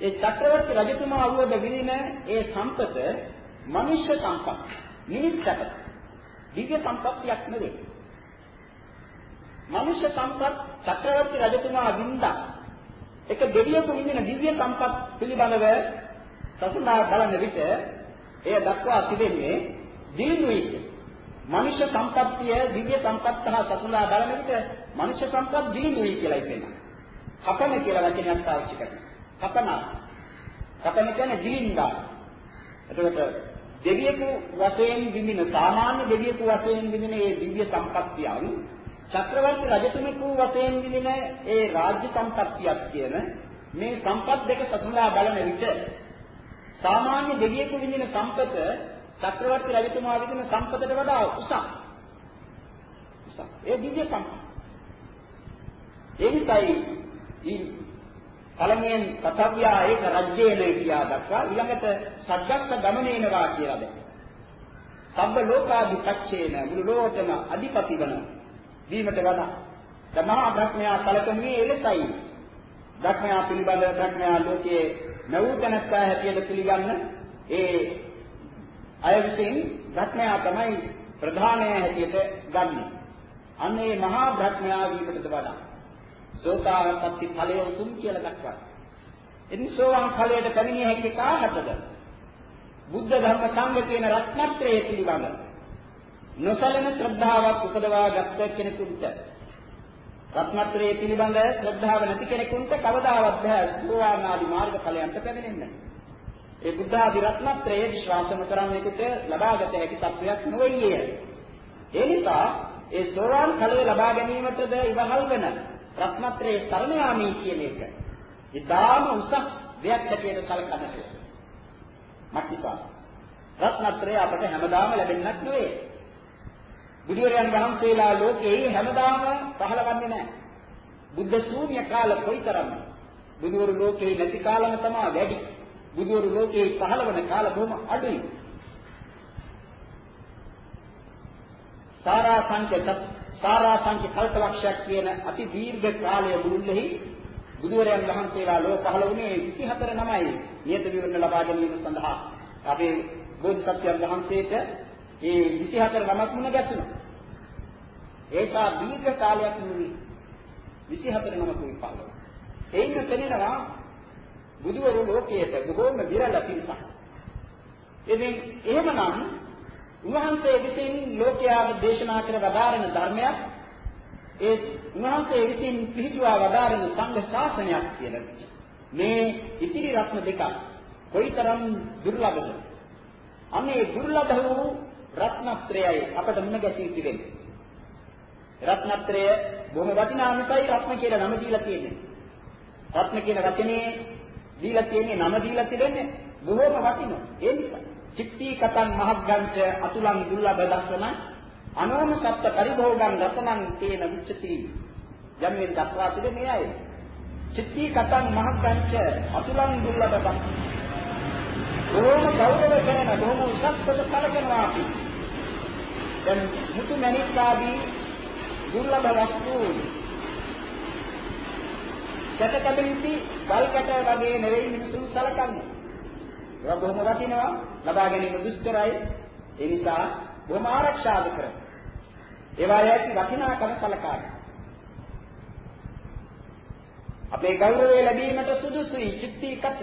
ඒ චක්‍රවර්ති රජතුමා අවුවද විඳින ඒ සම්පත මනුෂ්‍ය සම්පත්, මිනිස් සැප. දිව්‍ය සම්පත්තියක් නෙවෙයි. මනුෂ්‍ය සම්පත් චක්‍රවර්ති රජතුමා වින්දා එක දෙවියෙකු විඳින දිව්‍ය සම්පත් පිළිබඳව සසුනා බලන විට එය දක්වා තිබෙන්නේ දිලිඳුයි. මනුෂ්‍ය සම්පත්තිය දිව්‍ය සම්පත්ත හා සතුලා බලන විට මනුෂ්‍ය සම්පත් දිලිඳුයි කියලා කියනවා. කපන කියලා වචනයක් පාවිච්චි කරනවා. කපන. කපන කියන්නේ දිලින්දා. එතකොට දෙවියෙකු වශයෙන් විඳින සාමාන්‍ය දෙවියෙකු වශයෙන් විඳින මේ දිව්‍ය සම්පත්තියන් චක්‍රවර්ති රජතුමෙකු වශයෙන් විඳින ඒ රාජ්‍ය සම්පත්තියක් කියන මේ සම්පත් දෙක සතුලා බලන විට සාමාන්‍ය දෙවියෙකු විඳින සම්පත චක්‍රවර්ති රජතුමා විඳින සම්පතට වඩා උසස්. උසස්. ඒ දිව්‍ය සම්පත. ඒ නිසායි පළමුවෙන් කතව්‍යා ඒක රජ්‍යේන කියා දක්වා ඊළඟට සද්දක්ක ගමනේනවා කියලා දැක්කේ. සබ්බ ලෝකාධිපච්චේන මුළු ලෝකෙම අධිපති වන වීමට වඩා තමා බ්‍රහ්මයා කලකන්නේ එලෙසයි. බ්‍රහ්මයා පිළිබඳ බ්‍රහ්මයා ලෝකයේ නවුතනස්සා හැටියට පිළිගන්න ඒ අය විසින් බ්‍රහ්මයා තමයි ප්‍රධානය හැටියට ගන්න. අන්න ඒ මහා බ්‍රහ්මයා වීමටද වඩා සෝතාපට්ටි ඵලය උතුම් කියලා දක්වනවා. එනි සෝවාන් ඵලයට පැමිණිය හැකි කාටද? බුද්ධ ධර්ම සංඝ කියන රත්නත්‍රයේ පිළිබඳ නොසලෙන ශ්‍රද්ධාවක් උපදවා ගත්ත කෙනෙකුට රත්නත්‍රයේ පිළිබඳ ශ්‍රද්ධාව නැති කෙනෙකුට කවදාවත් බෑ සෝවාන් ආදී මාර්ග ඵලයන්ට පැමිණෙන්න. ඒ බුද්ධ ආදී රත්නත්‍රයේ විශ්වාසම කරන්නෙකුට ලබාගත හැකි තත්වයක් නොවේය. ඒ නිසා ඒ සෝවාන් ඵලය ලබා ගැනීමටද ඉවහල් වෙන රත්නත්‍රයේ සරණ යාමී කියන එක ඉතාම උසස් දෙයක් හැටියට සැලකන්නට. මක්නිසා රත්නත්‍රය අපට හැමදාම ලැබෙන්නක් නෙවෙයි. බුදුරයන් වහන්සේලා ලෝකේ හැමදාම පහළවන්නේ නැහැ. බුද්ධ ශූන්‍ය කාල කොයිතරම් බුදුවරු ලෝකේ නැති කාලම තමයි වැඩි. බුදුවරු ලෝකේ පහළවන කාල බොහොම අඩුයි. සාරා සංකේත සාරා සංඛ්‍ය කල්පලක්ෂයක් කියන අති දීර්ඝ කාලය මුළුල්ලෙහි බුදුරයන් වහන්සේලා ලෝක පහළ වුණේ 24 නමයි නියත විවරණ ලබා ගැනීම සඳහා අපේ බෝධිසත්වයන් වහන්සේට ඒ 24 නමක් මුණ ගැසුණා. ඒක දීර්ඝ කාලයක් නෙවෙයි 24 නමකුයි පහළ වුණා. එයින් තේරෙනවා බුදුවරු ලෝකයට බොහෝම විරල පිරිසක්. ඉතින් එහෙමනම් උන්වහන්සේ විසින් ලෝකයාට දේශනා කර වදාරන ධර්මයක් ඒ උන්වහන්සේ විසින් පිළිතුවා වදාරන සංඝ ශාසනයක් කියලා. මේ ඉතිරි රත්න දෙක කොයිතරම් දුර්ලභද? අනේ දුර්ලභ වූ රත්නත්‍රයයි අපට මුණ ගැසී තිබෙන්නේ. රත්නත්‍රය බොහොම වටිනා නිසායි රත්න කියලා නම දීලා තියෙන්නේ. රත්න කියන වචනේ දීලා තියෙන්නේ නම දීලා තිබෙන්නේ බොහොම වටිනවා. ඒ නිසා චිත්ති කතං මහග්ගංච අතුලං දුර්ලභ දස්සන අනෝම සත්ත පරිභෝගං රතනං තේන විච්ඡති යම්ෙන් දක්වා තිබෙන්නේ අය චිත්ති කතං මහග්ගංච අතුලං දුර්ලභ දස්සන බොහොම ගෞරව කරන බොහොම උසස්පද කලකනවා අපි දැන් මුතු මණිකාදී දුර්ලභ වස්තුන් කැටකඩින්ති ගල් කැට වගේ නෙවෙයි මිනිසුන් සලකන්නේ. ඒවා බොහොම වටිනවා ලබා ගැනීම දුෂ්කරයි. ඒ නිසා බොහොම ආරක්ෂාද කර ඒවා යැයි වටිනාකම සලකා අපේ ගෞරවය ලැබීමට සුදුසුයි චිත්තීකට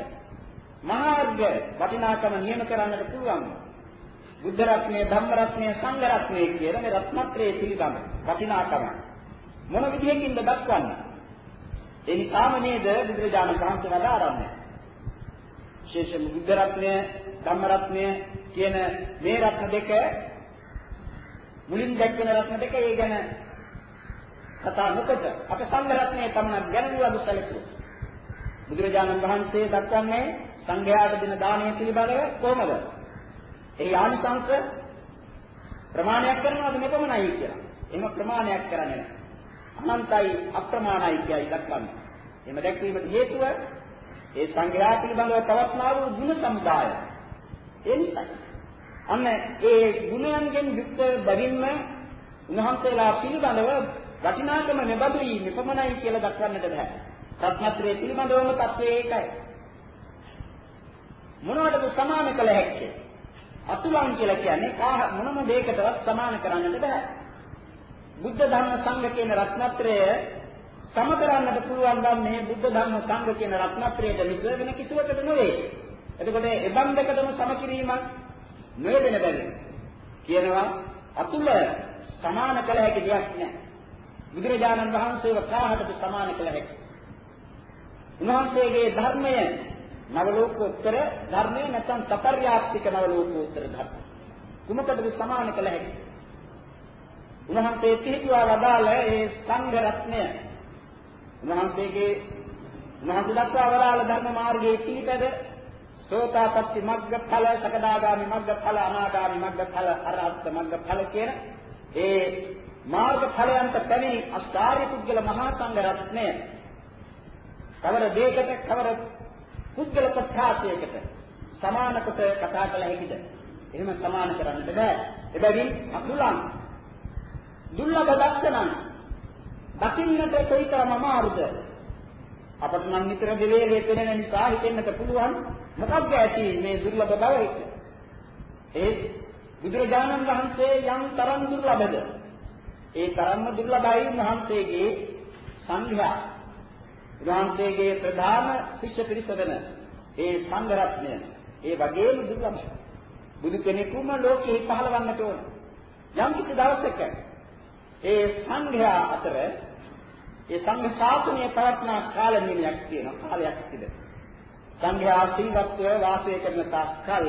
මාර්ග වටිනාකම නියම කරන්නට පුළුවන්. බුද්ධ රත්නය ධම්ම රත්නය සංඝ රත්නය කියන මේ රත්නත්‍රයේ පිළිබඳ වටිනාකම මොන විදිහකින්ද දක්වන්නේ ඒ නිසාම නේද බුදුරජාණන් වහන්සේ වදාරන්නේ විශේෂයෙන් බුද්ධ රත්නය, ධම්ම රත්නය කියන මේ රත්න දෙක මුලින් දැක්වෙන රත්න දෙක ඒ ගැන කතා නොකොට අප සංඝ රත්නය තමයි ගැනලුවද සැලකුවා. බුදුරජාණන් වහන්සේ දක්වන්නේ සංඝයාට දෙන දානය පිළිබඳව කොහොමද? ඒ ආනිසංස ප්‍රමාණයක් කරනවද මෙපමණයි කියලා. එහෙම ප්‍රමාණයක් කරන්නේ නැහැ. අනන්තයි අප්‍රමාණයි කියයි දක්වන්නේ. එහෙම දැක්වීමට හේතුව ඒ සංඝයා පිළිබඳව පවත්නා වූ ගුණ සමුදාය. ඒ නිසා අන්න ඒ ගුණයන්ගෙන් යුක්ත බැවින්ම උන්වහන්සේලා පිළිබඳව වටිනාකම මෙබඳුයි මෙපමණයි කියලා දක්වන්නට බෑ. රත්නත්‍රයේ පිළිබඳවම තත්ත්වය ඒකයි. මොනවටද සමාන කළ හැක්කේ? අතුලන් කියලා කියන්නේ කාහ මොනම දෙයකටවත් සමාන කරන්නට බෑ. බුද්ධ ධර්ම සංඝ කියන රත්නත්‍රය සම කරන්නට පුළුවන් නම් මේ බුද්ධ ධර්ම සංඝ කියන රත්නත්‍රයට මිස වෙන කිසිවකට නෙවෙයි. එතකොට ඒ බන්ධකටම සම කිරීමක් නොයදෙන බැරි. කියනවා අතුල සමාන කළ හැකි දෙයක් නැහැ. බුදුරජාණන් වහන්සේව කාහටද සමාන කළ හැකි? උන්වහන්සේගේ ධර්මය නවලෝකෝත්තර ධර්මය නැත්නම් සතර්‍යාත්තික නවලෝකෝත්තර ධර්ම. කුමකටද සමාන කළ හැකි? උන්වහන්සේ පිළිතුවා වදාළ ඒ සංඝ රත්නය උන්වහන්සේගේ උන්වහන්සේ දක්වා වදාළ ධර්ම මාර්ගයේ පිළිපැද සෝතාපට්ටි මග්ග ඵල සකදාගාමි මග්ග ඵල අනාගාමි මග්ග ඵල අරහත් මග්ග ඵල කියන ඒ මාර්ග ඵලයන්ට පැමිණි අස්ථාර්ය පුද්ගල මහා සංඝ රත්නය කවර දෙයකට කවර පුද්ගල ප්‍රත්‍යාසයකට සමාන කොට කතා කළ හැකිද? එහෙම සමාන කරන්නට බෑ. එබැවින් අකුලං දුර්ලභ දක්ෂණං දකින්නට කොයිතරම් අමාරුද? අපට නම් නිතර දෙවේලේ පෙනෙන නිසා හිතෙන්නට පුළුවන් මොකක්ද ඇති මේ දුර්ලභ බව එක. ඒ බුදුරජාණන් වහන්සේ යම් තරම් දුර්ලභද? ඒ තරම්ම දුර්ලභයි වහන්සේගේ සංඝයා. වහන්සේගේ ප්‍රධාන ශිෂ්‍ය පිරිස වෙන ඒ සංඝ රත්නය ඒ වගේම දුර්ලභයි. බුදු කෙනෙකුම ලෝකේ පහළවන්නට ඕන. යම් කිසි දවසක ඒ සංඝයා අතර ඒ සංඝ ශාසනය පවත්නා කාල නිමයක් තියෙනවා කාලයක් තිබෙනවා. සංඝයා සීවත්ව වාසය කරන තාක්කල්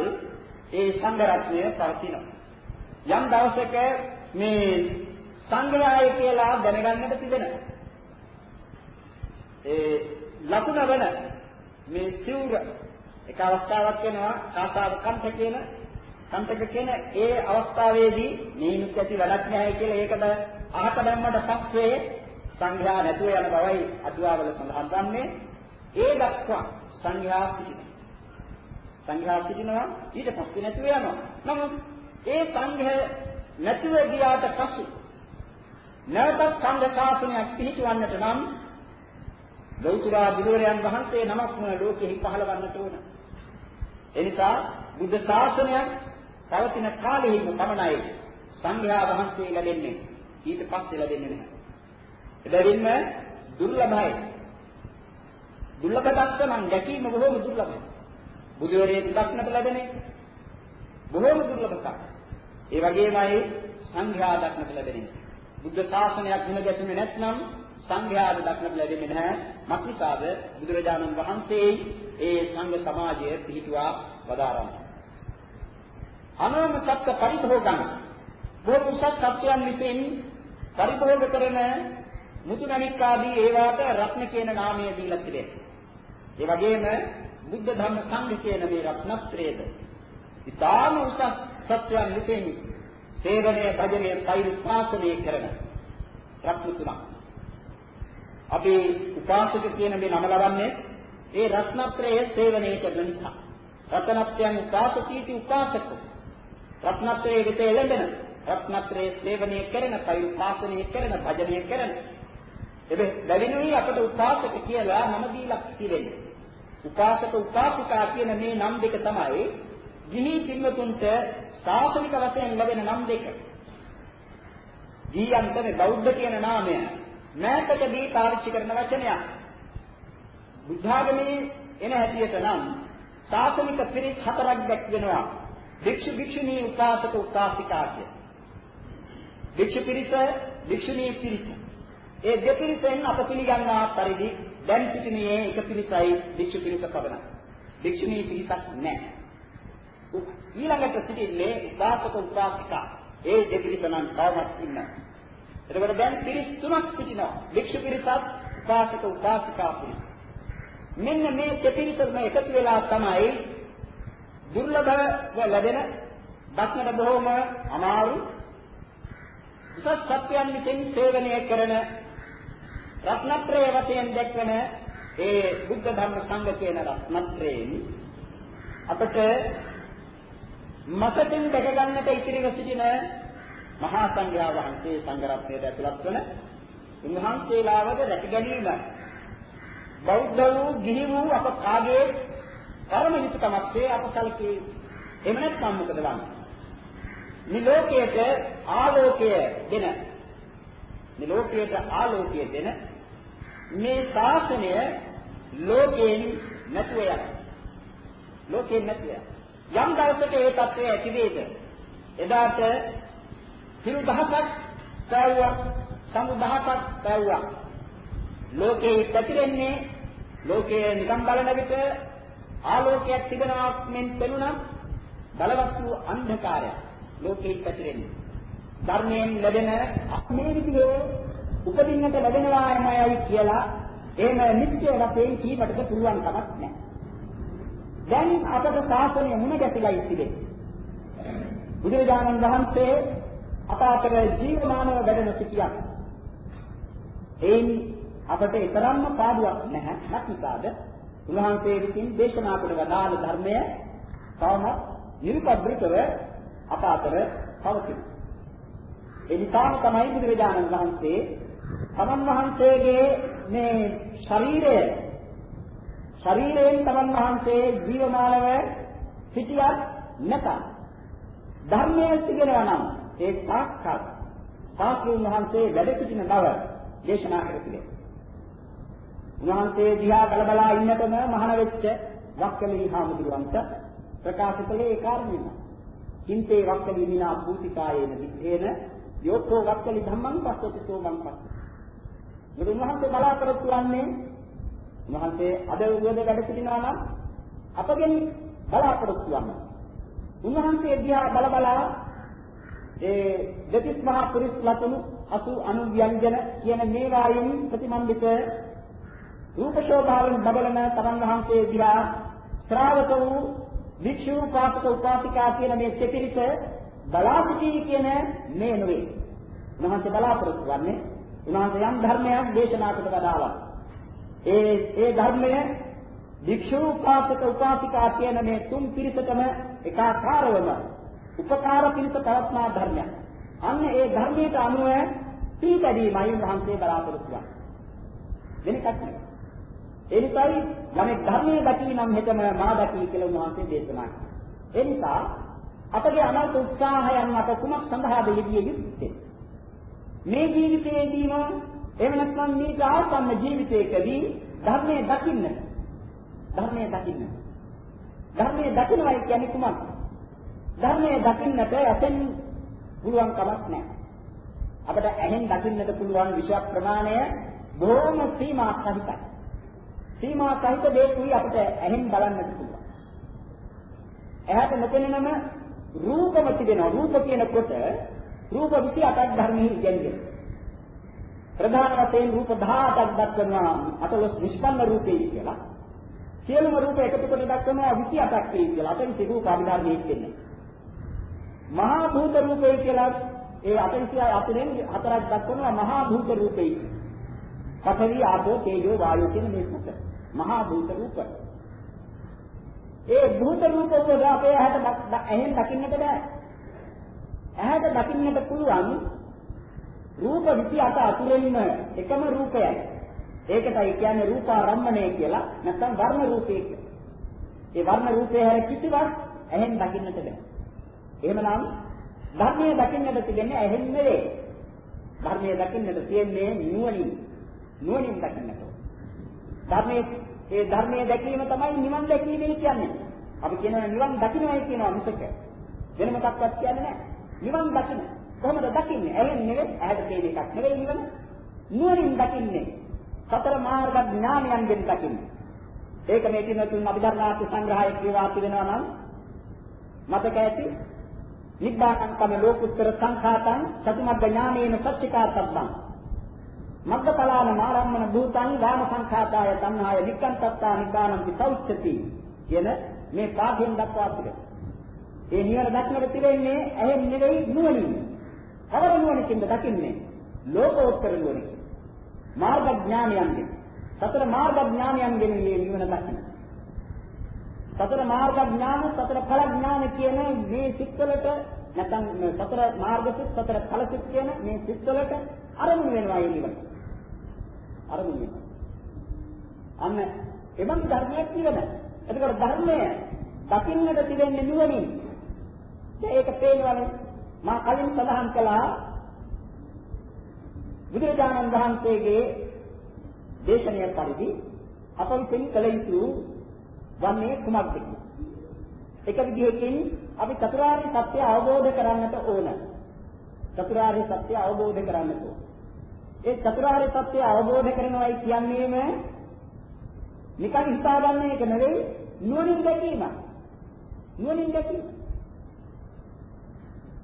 ඒ සංඝ රත්නය පවතිනවා. යම් දවසක මේ සංඝයාය කියලා දැනගන්නට තිබෙනවා. ඒ ලකුණ වෙන මේ සිවුර එක අවස්ථාවක් වෙනවා. කාසාව කන්ත කියන කන්තක කියන ඒ අවස්ථාවේදී මේනුත් ඇති වැඩක් නැහැ කියලා ඒකට අහක දැම්මට පස්සේ සංඝයා නැතුව යන බවයි අටුවාවල සඳහන් වන්නේ. ඒ දක්වා සංඝයා සිටිනවා. සංඝයා සිටිනවා ඊට පස්සේ නැතුව යනවා. නමුත් ඒ සංඝය නැතුව ගියාට පස්සේ නැවතත් සංඝ ශාසනයක් පිහිටවන්නට නම් ලෞතර බුදුරයන් වහන්සේ නමක්ම ලෝකෙහි පහළවන්නට ඕන. එනිසා බුද්ධ ශාසනයක් පවතින කාලෙහිම පමණයි සංඝයා වහන්සේ ලැබෙන්නේ. ඊට පස්සේ ලැබෙන්නේ නැහැ. එබැවින්ම දුර්ලභයි. දුර්ලභ දක්ෂණම් දැකීම බොහෝම දුර්ලභයි. බුදුරේ දක්නට ලැබෙන්නේ බොහෝම දුර්ලභකම්. ඒ වගේමයි සංඝයා දක්නට ලැබෙන්නේ. බුද්ධ ශාසනයක් මුණ ගැසුනේ නැත්නම් සංඝයාද දක්නට ලැබෙන්නේ නැහැ. මක්නිසාද බුදුරජාණන් වහන්සේ ඒ සංඝ සමාජය පිහිටුවා වදාරන්නේ. අනෝම සත්‍ය පරිභෝගං බොහෝ උසස් සත්‍යයන් විසින් පරිභෝග කරන මුතුමැණික් ආදී ඒවාට රත්න කියන නාමය දීලා තිබෙනවා. ඒ වගේම බුද්ධ ධම්ම සංඝ කියන මේ රත්නත්‍රයේද ඉතාම උසස් සත්‍යයන් විසින් සේවනයේ භජනයේ පෛරුපාසනය කරන රත්න තුනක්. අපි උපාසක කියන මේ නම ලබන්නේ ඒ රත්නත්‍රයේ සේවනයේ කරන නිසා. රත්නත්‍රයන් උපාසකීති උපාසකෝ. රත්නත්‍රයේ වෙත එළඹෙන රත්නත්‍රයේ සේවනය කරන, පෛරුපාසනය කරන, භජනය කරන. එබැ බැවිනුයි අපට උපාසක කියලා නම දීලා තිබෙන්නේ. උපාසක උපාසිකා කියන මේ නම් දෙක තමයි ගිහි පින්වතුන්ට සාසනික වශයෙන් ලැබෙන නම් දෙක. ගිහියන්ට බෞද්ධ කියන නාමය මෑතකදී පාවිච්චි කරන වචනයක්. බුද්ධාගමේ එන හැටියට නම් සාසනික පිරිස් හතරක් දැක්වෙනවා. භික්ෂු භික්ෂුණී උපාසක උපාසිකා කිය. භික්ෂු පිරිස, භික්ෂුණී පිරිස. ඒ දෙපිරිසෙන් අප පිළිගන්නා පරිදි දැන් සිටිනේ එක පිරිසයි භික්ෂු පිරිස පවණයි. භික්ෂුණී පිරිසක් නැහැ. ඊළඟට සිටින්නේ උපාසක උපාසිකා. ඒ දෙපිරිස නම් තවමත් ඉන්නවා. එතකොට දැන් පිරිස් තුනක් සිටිනවා. භික්ෂු පිරිසත් උපාසක උපාසිකා පිරිස. මෙන්න මේ දෙපිරිසම එකතු වෙලා තමයි දුර්ලභව ලැබෙන දක්නට බොහොම අමාරු උසස් සත්‍යයන් විසින් සේවනය කරන රත්නත්‍රය වශයෙන් දැක්වෙන ඒ බුද්ධ ධර්ම සංඝ කියන රත්නත්‍රයෙන් අපට මසකින් දැක ගන්නට ඉතිරිව සිටින මහා සංඝයා වහන්සේ සංඝ රත්නයට ඇතුළත් වන උන්වහන්සේලාවද දැක ගැනීම. බෞද්ධ වූ ගිහි වූ අප කාගේ කර්ම හිතකමක් වේ අප සැලකේ එහෙම නැත්නම් මොකද වන්නේ? මේ ලෝකයට ආලෝකය දෙන මේ ලෝකයට ආලෝකය දෙන මේ ශාසනය ලෝකයෙන් නැතුව යන ලෝකයෙන් නැතුව යම් දවසක ඒ தත්ත්වය ඇති වේද? එදාට හිරු දහසක් පැවුවා සමු දහසක් පැවුවා ලෝකේ පැතිරෙන්නේ ලෝකයේ නිකම් බලන විට ආලෝකයක් තිබෙනවා මෙන් පෙනුණා බලවත් වූ අන්ධකාරයක් ලෝකේ පැතිරෙන්නේ ධර්මයෙන් ලැබෙන මේ විදිහේ උපදින්නට ලැබෙනවාමයි කියලා එහෙම නිත්‍ය වශයෙන් කීමටද පුළුවන් කමක් නැහැ. දැන් අපට සාසනය මුණ ගැසිලා ඉතිරේ. බුදුරජාණන් වහන්සේ අප අතර ජීවමානව වැඩම සිටියා. එයින් අපට ඊතරම්ම පාඩුවක් නැහැ. නැත්නිකාද උන්වහන්සේ විසින් දේශනා කොට වදාළ ධර්මය තවම නිර්පද්‍රිතව අප අතර පවතිනවා. ඒ නිසාම තමයි බුදුරජාණන් වහන්සේ තමන් වහන්සේගේ මේ ශරීරය ශරීරයෙන් තමන් වහන්සේ ජීවමානව සිටියත් නැත ධර්මයේ තිබෙනවා නම් ඒ තාක්කල් සාස්ත්‍රීය වහන්සේ වැඩ සිටින බව දේශනා කරතියි. උන්වහන්සේ දිහා බලබලා ඉන්නකම මහාන වෙච්ච වක්කලී හාමුදුරුවන්ට ප්‍රකාශ කළේ ඒ කාරණේම. කින්තේ වක්කලී විනා භූතිකායේන විත්තේන යෝකෝ වක්කලි ධම්මං පස්සෝතිසෝ මං පස්ස. මොකද උන්වහන්සේ බලාපොරොත්තු වෙන්නේ උන්වහන්සේ අද උදේ වැඩ සිටිනවා නම් අපගෙන් බලාපොරොත්තු වෙනවා. උන්වහන්සේ දිහා බල බලා ඒ දෙතිස් මහා පුරිස් ලතුණු අසු අනුව්‍යංජන කියන මේවායින් ප්‍රතිමන්විත රූප ශෝභාවෙන් බබලන තමන් වහන්සේ දිහා ශ්‍රාවක වූ වික්ෂු උපාසක උපාසිකා කියන මේ සෙපිරිස බලා සිටී කියන මේ නෙවෙයි. උන්වහන්සේ බලාපොරොත්තු වෙන්නේ උන්වහන්සේ යම් ධර්මයක් දේශනා කොට වදාළා. ඒ ඒ ධර්මය භික්ෂු උපාසක උපාසිකා කියන මේ තුන් පිරිසටම එකාකාරවම උපකාර පිණිස පවත්නා ධර්මයක්. අන්න ඒ ධර්මයට අනුව පිළිපැදීමයි උන්වහන්සේ බලාපොරොත්තු වෙන්නේ. වෙන එකක් නෙවෙයි. ඒ නිසායි යමෙක් ධර්මයේ දකී නම් හෙතම මා දකී කියලා උන්වහන්සේ දේශනා කළා. ඒ නිසා අපගේ අනන්ත උත්සාහයන් අප කුමක් සඳහාද යෙදිය යුත්තේ? මේ ජීවිතයේදීම එහෙම නැත්නම් මේ ආසන්න ජීවිතයකදී ධර්මයේ දකින්න ධර්මයේ දකින්න ධර්මයේ දකින්නයි කියන්නේ කුමක්ද? ධර්මයේ දකින්නට ඇතෙන් පුළුවන් කමක් නැහැ. අපිට ඇහෙන් දකින්නට පුළුවන් විශේෂ ප්‍රමාණය බොහොම සීමා සහිතයි. සීමා සහිත දේකුයි අපිට ඇහෙන් බලන්නට පුළුවන්. එහාට නොපෙනෙනම රූපම තිබෙනවා. රූප කියනකොට රූප 28ක් ධර්මයේ ඉගෙනගෙන. ප්‍රධාන වශයෙන් රූප 18ක් දක්වනවා අතලොස් නිෂ්පන්න රූපේ කියලා. සියලුම රූප එකතු කොට දක්වනවා 28ක් කියලා. අතවිසි රූප අභිධර්මයේ ඉන්නේ. මහා භූත රූපේ කියලා ඒ අතවිසි අතරින් හතරක් දක්වනවා මහා භූත රූපේ. පඨවි ආපෝ තේජෝ වායෝ කියන මේ සුත. මහා භූත රූප. ඒ භූත රූප වල අපේ ඇහැට ඇහෙන් දකින්නට බෑ. ඇහැට දකින්නට පුළුවන් රූප 28 අතුරෙන්ම එකම රූපයයි. ඒකටයි කියන්නේ රූපාරම්මණය කියලා නැත්නම් වර්ණ රූපේ කියලා. ඒ වර්ණ රූපේ හැර කිසිවක් ඇහෙන් දකින්නට බෑ. එහෙමනම් ධර්මයේ දකින්නට තිබෙන්නේ ඇහෙන් නෙවෙයි. ධර්මයේ දකින්නට තියෙන්නේ නුවණින්. නුවණින් දකින්නට. ධර්මයේ ඒ ධර්මයේ දැකීම තමයි නිවන් දැකීම කියන්නේ. අපි කියනවා නිවන් දකින්නයි කියනවා මිසක වෙන මොකක්වත් කියන්නේ නැහැ. නිවන් දකින්න. කොහොමද දකින්නේ? ඇහෙන් නෙවෙයි, ඇහැට පේන එකක් නෙවෙයි නිවන. නුවණින් දකින්නේ. සතර මාර්ග ඥානයන්ගෙන් දකින්නේ. ඒක මේ කිනතුන් අභිධර්මාර්ථ සංග්‍රහයේ කියවා තිබෙනවා නම් මතක ඇති නිබ්බානං කම ලෝකුත්තර සංඛාතං සතිමග්ග ඥානේන සච්චිකාතබ්බං මග්ගඵලාන මාරම්මන භූතං වාම සංඛාතාය තණ්හාය වික්කන්තත්තා නිබ්බානං විසෞච්ඡති කියන මේ පාඨයෙන් දක්වා තිබෙනවා. ඒ නිවන දක්නට තිබෙන්නේ ඇහෙන් නෙවෙයි නුවණින්. කවර නුවණකින්ද දකින්නේ? ලෝකෝත්තර නුවණින්. මාර්ග ඥානයන්ගෙන්. සතර මාර්ග ඥානයන්ගෙන් මේ නිවන දකින්න. සතර මාර්ග ඥාන, සතර ඵල ඥාන කියන මේ සිත්වලට නැත්නම් සතර මාර්ග සිත්, සතර ඵල සිත් කියන මේ සිත්වලට අරමුණු වෙනවා ඒ නිවන. අරමුණු වෙනවා. අන්න එවන් ධර්මයක් නිවන. එතකොට ධර්මය දකින්නට තිබෙන්නේ නුවණින්. දැන් ඒක පේනවනේ මා කලින් සඳහන් කළා බුදුරජාණන් වහන්සේගේ දේශනය පරිදි අප විසින් කළ යුතු වන්නේ කුමක්ද? එක විදිහකින් අපි චතුරාර්ය සත්‍ය අවබෝධ කරන්නට ඕන. චතුරාර්ය සත්‍ය අවබෝධ කරන්නට ඕන. ඒ චතුරාර්ය සත්‍ය අවබෝධ කරනවායි කියන්නේම නිකන් හිතාගන්න එක නෙවෙයි නුවණින් දැකීම. නුවණින් දැකීම.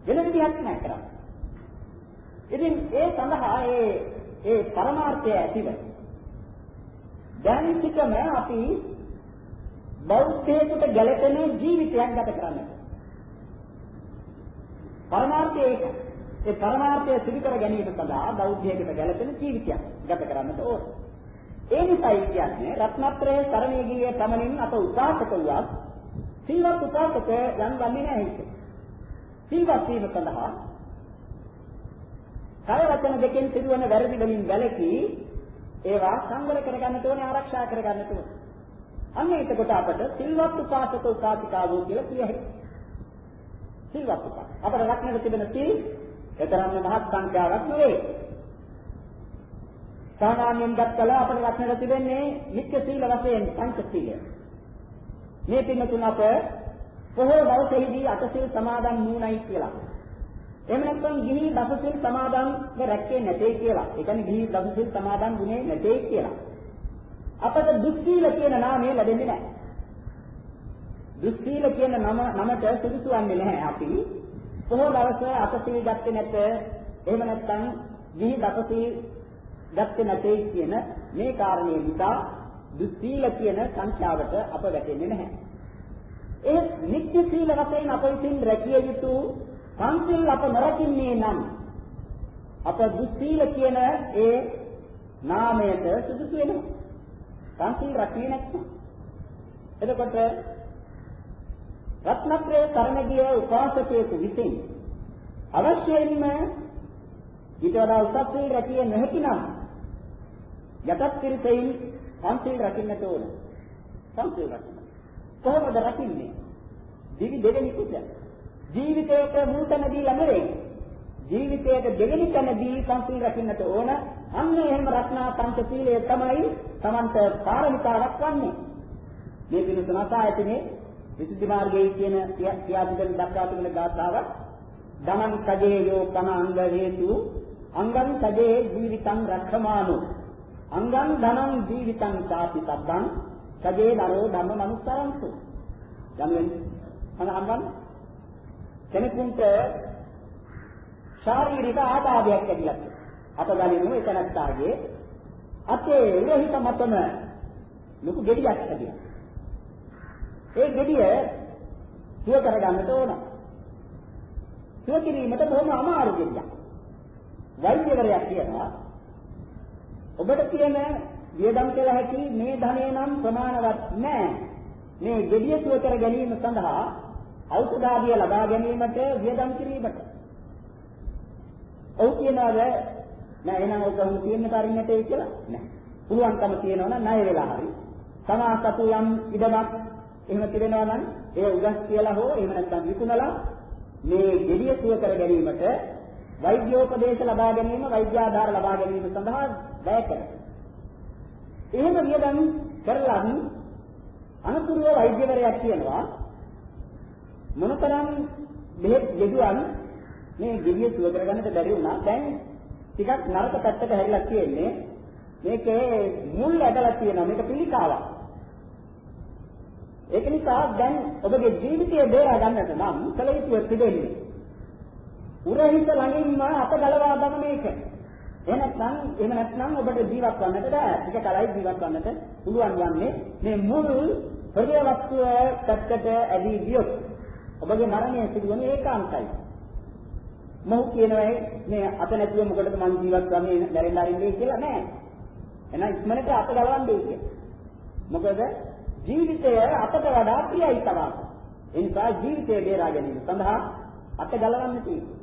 වෙන විදිහක් නෑ කරන්නේ. ඉතින් ඒ සඳහා ඒ ඒ පරමාර්ථය ඇතිව දැන් පිටම අපි බෞද්ධයෙකුට ගැළපෙන ජීවිතයක් ගත කරන්න. පරමාර්ථය ඒක. ඒ පරමාර්ථය සිදු කර ගැනීම සඳහා බෞද්ධයෙකුට ගැළපෙන ජීවිතයක් ගත කරන්නට ඕන. ඒ නිසායි කියන්නේ රත්නත්‍රයේ සරණේ ගියේ පමණින් අප උපාසක වුවත් සීලවත් උපාසක යම් වන්නේ නැහැ ඒක. සීලවත් වීම සඳහා කය වචන දෙකෙන් සිදුවන වැරදි වලින් වැළකී ඒවා සංවර කරගන්නට ඕනේ ආරක්ෂා කරගන්නට ඕනේ. අන්න එතකොට අපට සිල්වත් උපාසක උපාසිකාවෝ කියලා කිය හැකියි. සිල්වත් උපාසක. අපට රක්නට තිබෙන සීල් ඒතරම්ම මහත් සංඛ්‍යාවක් නෙවෙයි. සාමාන්‍යයෙන් ගත්තලා අපට රක්නට තිබෙන්නේ නිත්‍ය සීල වශයෙන් පංච සීලය. මේ පින්න තුන අප පොහොය දවසේදී අටසිල් සමාදන් වුණයි කියලා. එහෙම නැත්නම් ගිහි දසසිල් සමාදන් රැක්කේ නැtei කියලා. ඒ කියන්නේ ගිහි දසසිල් සමාදන් වුණේ නැtei කියලා. අපට දුස්සීල කියන නාමය ලැබෙන්නේ නැහැ. දුස්සීල කියන නම නමට සුදුසු වන්නේ නැහැ අපි. කොහොම දවස අතසීල් ගත්තේ නැත. එහෙම නැත්නම් ගිහි දසසීල් ගත්තේ නැtei කියන මේ කාරණේ නිසා දුස්සීල කියන සංඛ්‍යාවට අප වැටෙන්නේ නැහැ. ඒ නිත්‍ය සීල වශයෙන් අප විසින් රැකිය යුතු පන්සිල් අප නොරකින්නේ නම් අප දුස්සීල කියන ඒ නාමයට සුදුසු වෙනවා. පන්සිල් රැකේ නැත්නම් එතකොට රත්නත්‍රයේ සරණ ගිය උපාසකයෙකු විසින් අවශ්‍යයෙන්ම ඊට වඩා උසස් සිල් රැකිය නොහැකි නම් යටත් පිරිසෙන් පන්සිල් රකින්නට ඕන. පන්සිල් රකින්න. කොහොමද රකින්නේ? දිවි දෙවෙනි කුස. ජීවිතයට මූතන දීලා නෙවෙයි. ජීවිතයට දෙවෙනි තැනදී පන්සිල් රකින්නට ඕන. අන්න එහෙම රත්නා පංචශීලය තමයි Tamanta පාරමිතාවක් වන්නේ. මේ පිණිස නැසායතනේ විසුද්ධි මාර්ගයේ කියන ක්‍රියාපදෙන් දක්වා තිබෙන ගාථාවක්. දමං සජේ යෝ කන අංග හේතු අංගං සජේ ජීවිතං රක්ඛමානෝ. අංගං ධනං ජීවිතං ചാති සබ්බං සජේ නරෝ ධම්ම මනුස්සරන්තු යන්නේ අන හම්බන් කෙනෙකුට ශාරීරික ආබාධයක් ඇතිලා අපගලිනු එක නැත්තාගේ අතේ රෝහිත මතම ලොකු ගෙඩියක් හැදියා. ඒ ගෙඩිය සුව කරගන්නට ඕන. සුව කිරීමට බොහොම අමාරු ගෙඩියක්. වෛද්‍යවරයා කියනවා ඔබට තියෙන වියදම් කළ හැකි මේ ධනය නම් ප්‍රමාණවත් නැහැ. මේ ගෙඩිය සුව කර ගැනීම සඳහා ඖෂධ ආදිය ලබා ගැනීමට වියදම් කිරීමට. ඔව් කියනවාද නෑ එහෙනම් ඔක උන් තියෙන්න තරින්නට ඒ කියලා නෑ. පුළුවන්කම තියෙනවා නම් ණය වෙලා හරි. සමාසතු යම් ඉඩමක් එහෙම තිබෙනවා නම් ඒ උගස් කියලා හෝ එහෙම නැත්නම් විකුණලා මේ ගෙඩිය සුව කර ගැනීමට වෛද්‍යෝපදේශ ලබා ගැනීම වෛද්‍ය ආධාර ලබා ගැනීම සඳහා වැය කරනවා. එහෙම වියදම් කරලා අනතුරුව වෛද්‍යවරයා කියනවා මොනතරම් බෙහෙත් ගෙඩුවන් මේ ගෙඩිය සුව කරගන්නට බැරි වුණා. දැන් ටිකක් නරක පැත්තට හැරිලා තියෙන්නේ. මේකේ මුල් ඇදලා තියෙනවා මේක පිළිකාවක්. ඒක නිසා දැන් ඔබගේ ජීවිතය බේරා ගන්නට නම් කල යුතු තිබෙන්නේ උරහිත ළඟින්ම අත ගලවා දමන එක එහෙ නැත්නම් එහෙම නැත්නම් ඔබට ජීවත් වන්නට බෑ. ටික කලයි ජීවත් වන්නට පුළුවන් යන්නේ මේ මුල් හෘදය වස්තුව පැත්තට ඇදී ගියොත්. ඔබගේ මරණය සිදුවන්නේ ඒකාන්තයි. මොහු කියනවා මේ අත නැතුව මොකටද මං ජීවත් වන්නේ දැරෙන්න අරින්නේ කියලා නෑ. එහෙනම් ඉක්මනට අත ගලවන්නේ කියලා. මොකද ජීවිතය අතට වඩා ප්‍රියයි තමයි. ඒ නිසා ජීවිතය බේරා ගැනීම සඳහා අත ගලවන්න තියෙනවා.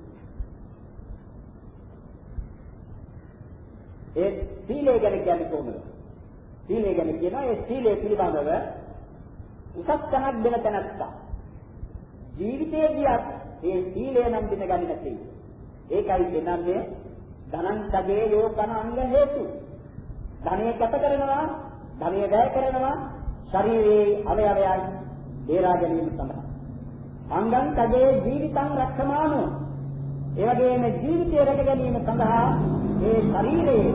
ඒ සීලය ගැන කියන්නේ කොහොමද? සීලය ගැන කියනවා ඒ සීලය පිළිබඳව උසස් තැනක් දෙන තැනත්තා. ජීවිතයේදී ඒ සීලය නම් දිනගන්නේ නැtei. ඒකයි දෙනන්නේ ධනං සගේ යෝකන අංග හේතු. ධනය කැප කරනවා, ධනය වැය කරනවා ශරීරයේ අවයවයන් බේරා ගැනීම සඳහා. අංගං තගේ ජීවිතං රක්ෂමානෝ ඒ වගේම ජීවිතය රැක ගැනීම සඳහා ඒ ශරීරයේ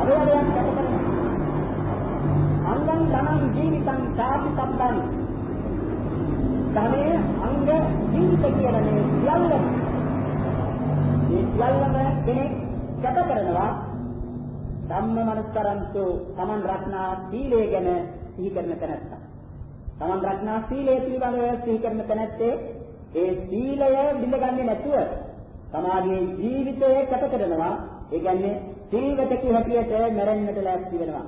අවයවයන් කැප කරනවා අංගං ධනං ජීවිතං සාපි සම්බන් ධනය අංග ජීවිත කියන මේ සියල්ල මේ සියල්ලම කෙනෙක් කැප කරනවා ධම්ම මනස්කරන්තු තමන් රක්නා සීලය ගැන සිහි කරන තැනත්තා. තමන් රක්නා සීලය පිළිබඳව සිහි කරන තැනැත්තේ ඒ සීලය බිඳගන්නේ නැතුව තමාගේ ජීවිතය කැප කරනවා. ඒ කියන්නේ සීලතක හැටියට මැරෙන්නට ලෑස්ති වෙනවා.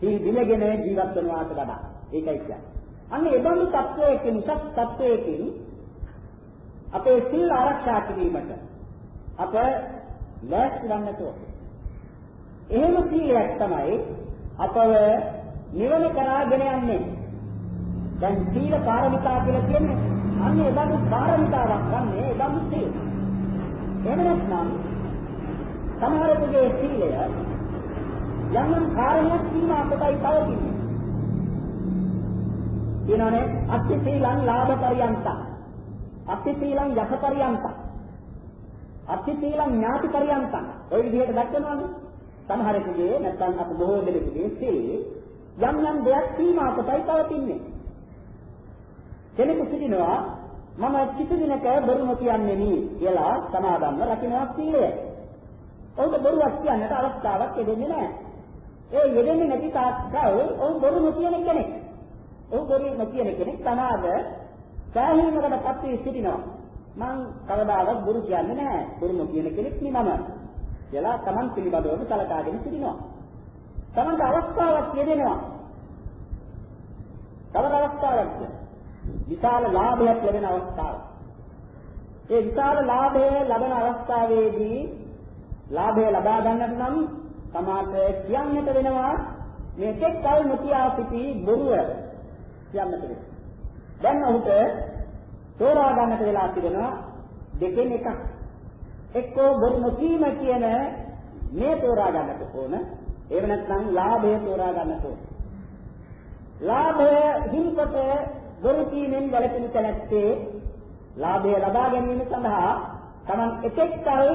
සීල් බිඳගෙන ජීවත් වෙනවාට වඩා. ඒකයි කියන්නේ. අන්න ඒ බඳු තත්වයකින් සත් තත්වයකින් අපේ සීල ආරක්ෂා කිරීමට අප ලෑස්ති වන්නට ඕනේ. එහෙම සීලයක් තමයි අපව නිවන කරාගෙන යන්නේ. දැන් සීල පාරමිතා කියලා කියන්නේ අන්න ඒ බඳු පාරමිතාවක් ගන්නේ ඒ බඳු සීල. එහෙම නැත්නම් සමහරකගේ සීලය යම් යම් කාරණයක් සීමා කොටයි පවතින්නේ. කියනනේ අත්ති සීලං ලාභ පරියන්ත. අත්ති සීලං යස පරියන්ත. අත්ති සීලං ඥාති පරියන්ත. ඔය විදිහට දක්වනවානේ. සමහරකගේ නැත්නම් අප බොහෝ දෙනෙකුගේ සීල යම් යම් දෙයක් සීමා කොටයි පවතින්නේ. කෙනෙකු සිටිනවා මම කිසි දිනක බොරු නොකියන්නේ නී කියලා සමාදන්ව රකින්නවා සීලය. ඔහුට බොරුවක් කියන්නට අවස්ථාවක් ලැබෙන්නේ නැහැ. ඒ යෙදෙන්නේ නැති තාක්කල් ඔහු බොරු නොකියන කෙනෙක්. ඔහු බොරු නොකියන කෙනෙක් තමාද සෑහීමකට පත් වී සිටිනවා. මං කවදාවත් බොරු කියන්නේ නැහැ. බොරු නොකියන කෙනෙක් නේ මම. කියලා Taman පිළිබඳවම සලකාගෙන සිටිනවා. Tamanට අවස්ථාවක් ලැබෙනවා. තව අවස්ථාවක් විශාල ලාභයක් ලැබෙන අවස්ථාව. ඒ විශාල ලාභය ලැබෙන අවස්ථාවේදී ලාභය ලබා ගන්නට නම් තමාට කියන්නට වෙනවා මේ තෙක් කල නොකියා සිටි බොරුව කියන්නට වෙනවා. දැන් ඔහුට තෝරා ගන්නට වෙලා තිබෙනවා දෙකෙන් එකක්. එක්කෝ බොරු නොකීම කියන මේ තෝරා ගන්නට ඕන. එහෙම නැත්නම් ලාභය තෝරා ගන්නට ඕන. ලාභය හිම්කොට බොරු කීමෙන් වැළකී තැනැත්තේ ලාභය ලබා ගැනීම සඳහා Taman එතෙක් කල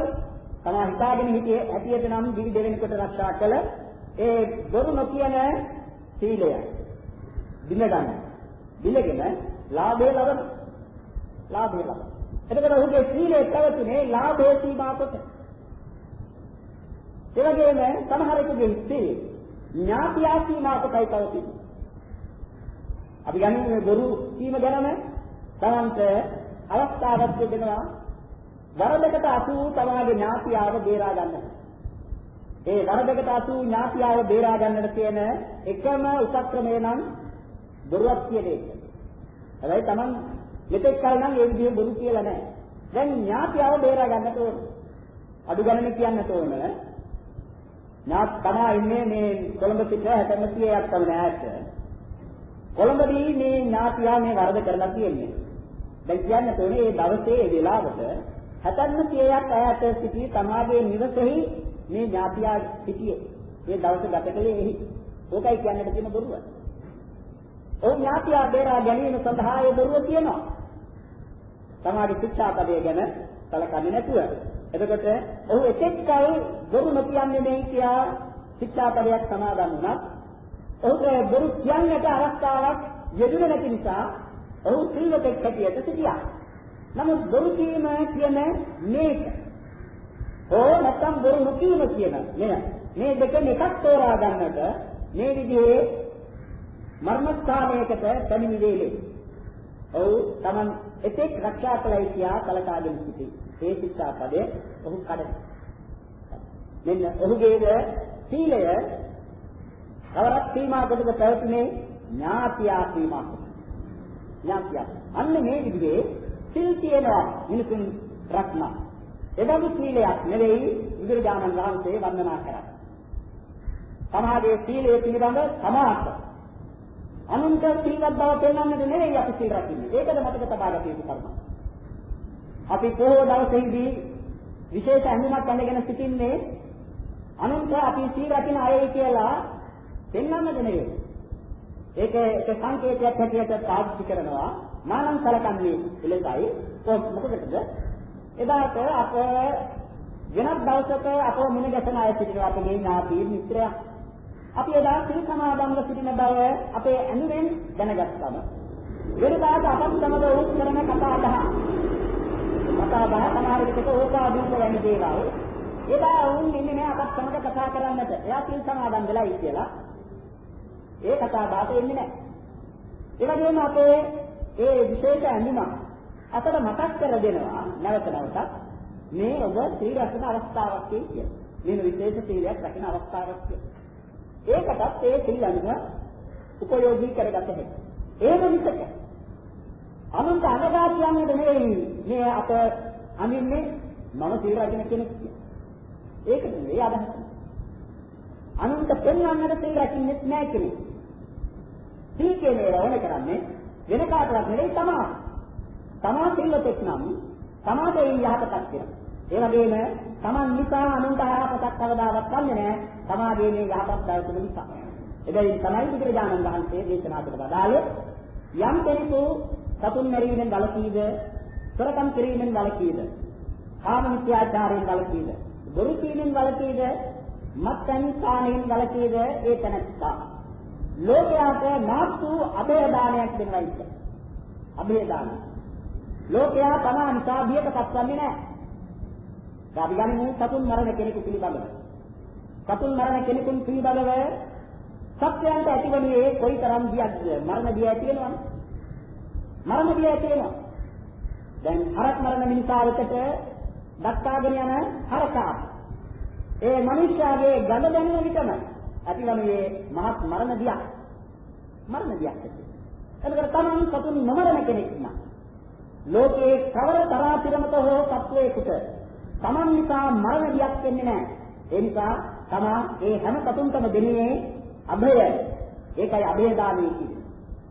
තමා හිතාගෙන හිටියේ ඇතියට නම් දිවි දෙවෙනිකට රක්ෂා කළ ඒ බොරු නොකියන සීලය දින ගන්න. දිනගෙන ලාභය ලබන. ලාභය ලබන. එතකොට ඔහුගේ සීලය පැවතුනේ ලාභයේ සීමා කොට. ඒ වගේම සමහරෙකුගේ සීලය ඥාතියා සීමා කොටයි පවතින්නේ. අපි ගන්නේ මේ බොරු කීම ගැනම තමන්ට අවස්ථාවක් දෙනවා වරදකට අසු තමාගේ ඥාතියාව බේරා ගන්නට. ඒ වරදකට අසු ඥාතියාව බේරා ගන්නට තියෙන එකම උපක්‍රමය නම් බොරුවක් කියන එක. හැබැයි Taman මෙතෙක් කල නම් ඒ විදිහේ බොරු කියලා නැහැ. දැන් ඥාතියව බේරා ගන්නට ඕන. අඩු ගණනේ කියන්නට ඕන. ඥාත් තමා ඉන්නේ මේ කොළඹ සිට 60ක් පමණ ඈත. කොළඹදී මේ ඥාතියා මේ වරද කරලා තියෙන්නේ. දැන් කියන්නට ඕනේ මේ දවසේ ඒ වෙලාවට 60ක් ඈත සිටි තමාගේ නිවසෙහි මේ ඥාතියා සිටියේ. මේ දවස ගත කළේ එහි. ඕකයි කියන්නට තියෙන බොරුව. ඔව් ඥාතියා බේරා ගැනීම සඳහා ඒ බොරුව කියනවා. සමාධි ශික්ෂාපදය ගැන සැලකන්නේ නැතුව. එතකොට ඔහු එතෙක් කල බොරු නොකියන්නේ නැහැ කියා ශික්ෂාපදයක් සමාදන් වුණා. ඔහුට බොරු කියන්නට අවස්ථාවක් යෙදුනේ නැති නිසා ඔහු සීලතෙක් හැටියට සිටියා. නමුත් බොරු කීම කියන මේක ඕ නැත්තම් බොරු නොකීම කියන මෙය මේ දෙකෙන් එකක් තෝරා ගන්නට මේ විදිහේ මර්මස්ථානයකට පැමිණි වේලේ ඔව් Taman එතෙක් රක්ෂා කළයි කියා කලකාගෙන සිටි. ඒ ශික්ෂා පදය ඔහු කඩන. මෙන්න ඔහුගේ සීලය කවරක් සීමා කොටද පැවතුනේ ඥාතියා සීමා කොට. ඥාතියා. අන්න මේ විදිහේ සිල් තියෙනවා මිනිසුන් රක්නා. එබඳු සීලයක් නෙවෙයි බුදුරජාණන් වහන්සේ වන්දනා කරා. සමාජයේ සීලය පිළිබඳ සමාස අනුන්ට සීලවත් බව පෙන්වන්නට නෙවෙයි අපි සීල රකින්නේ. ඒකද මතක තබා ගත යුතු කර්ම. අපි පොහොව දවසේදී විශේෂ අඳුමක් අඳගෙන සිටින්නේ අනුන්ට අපි සීල රකින්න අයයි කියලා පෙන්වන්නට නෙවෙයි. ඒක ඒක සංකේතයක් හැටියට පාවිච්චි කරනවා. මානම් සලකන්නේ එලෙසයි මොකකටද එදාට අප වෙනත් දවසක අපව මුණ ගැසෙන අය සිටිනවා අපේ ඥාති මිත්‍රයා අපි එදා සිල් සමාදන්ව සිටින බව අපේ ඇනුරෙන් දැනගත්තම. වෙනදාට අපත් සමග උත් කරන කතා බහ. කතා බහ සමහර විටක ඕකාදීක වෙන දේවල්. එදා වුන් ඉන්නේ නෑ අපත් සමග කතා කරන්නට එයා සිල් සමාදන් වෙලායි කියලා. ඒ කතා බහට එන්නේ නෑ ඒ වගේම අපේ ඒ විශේෂ ඇඳුම අපට මතක් කර දෙනවා නැවත නැවතත් මේ ඔබ සීල රැකෙන අවස්ථාවක් කියලා. මේ විශේෂ සීලයක් රැකෙන අවස්ථාවක් කියලා. ඒකටත් ඒ සීල අනුව උපයෝගී කරගත හැකියි. ඒක මිසක අනුන්ට අනගා කියන්නේ නෙවෙයි මේ අප අනින්නේ මම සීල රැකෙන කෙනෙක් කියලා. ඒක නෙවෙයි අදහස. අනුන්ට පෙන්වන්නට සීල රැකින්නේ නැහැ කෙනෙක්. සීල කියන්නේ රවණ කරන්නේ වෙන කාටවත් නෙවෙයි තමා. තමා සිල්වතෙක් නම් තමාට ඒ යහපතක් වෙනවා. ඒ වගේම Taman නිසා අනුන්ට යහපතක් කවදාවත් වන්නේ නැහැ. තමාගේ මේ යහපත් දවසක නිසා. එබැවින් තමයි බුදුරජාණන් වහන්සේ දේශනා කළ බදාලේ යම් කෙනෙකු සතුන් මැරීමෙන් වළකීද, සොරකම් කිරීමෙන් වළකීද, කාම මිත්‍යාචාරයෙන් වළකීද, බොරු කීමෙන් වළකීද, මත්පැන් පානයෙන් වළකීද ඒ තැනත්තා. ලෝකයාට මාතු අභය දානයක් දෙනවා ඉතින්. අභය දානය. ලෝකයා තමා නිසා බියටපත් වන්නේ නැහැ. අපි ගනිමු සතුන් මරණ කෙනෙකු පිළිබඳව. සතුන් මරණ කෙනෙකුන් පිළිබඳව සත්‍යයන්ට ඇතිවන්නේ කොයිතරම් බියක්ද? මරණ බිය ඇති වෙනවනේ. මරණ බිය ඇති වෙනවා. දැන් හරක් මරණ මිනිසා වෙතට දක්වාගෙන යන හරකා ඒ මිනිස්යාගේ ගඳ දැනෙන විටම ඇතිවන්නේ මහත් මරණ බියක්. මරණ බියක් ඇති. එතකොට තමන් සතුන් නොමරණ කෙනෙක් නම් ලෝකේ කවර තරාතිරමක හෝ සත්වයකට Taman නිසා මරණ දියක් වෙන්නේ නැහැ. ඒ නිසා තමා ඒ හැම කතුන්ටම දෙන්නේ අභය. ඒකයි අභය දානය කියන්නේ.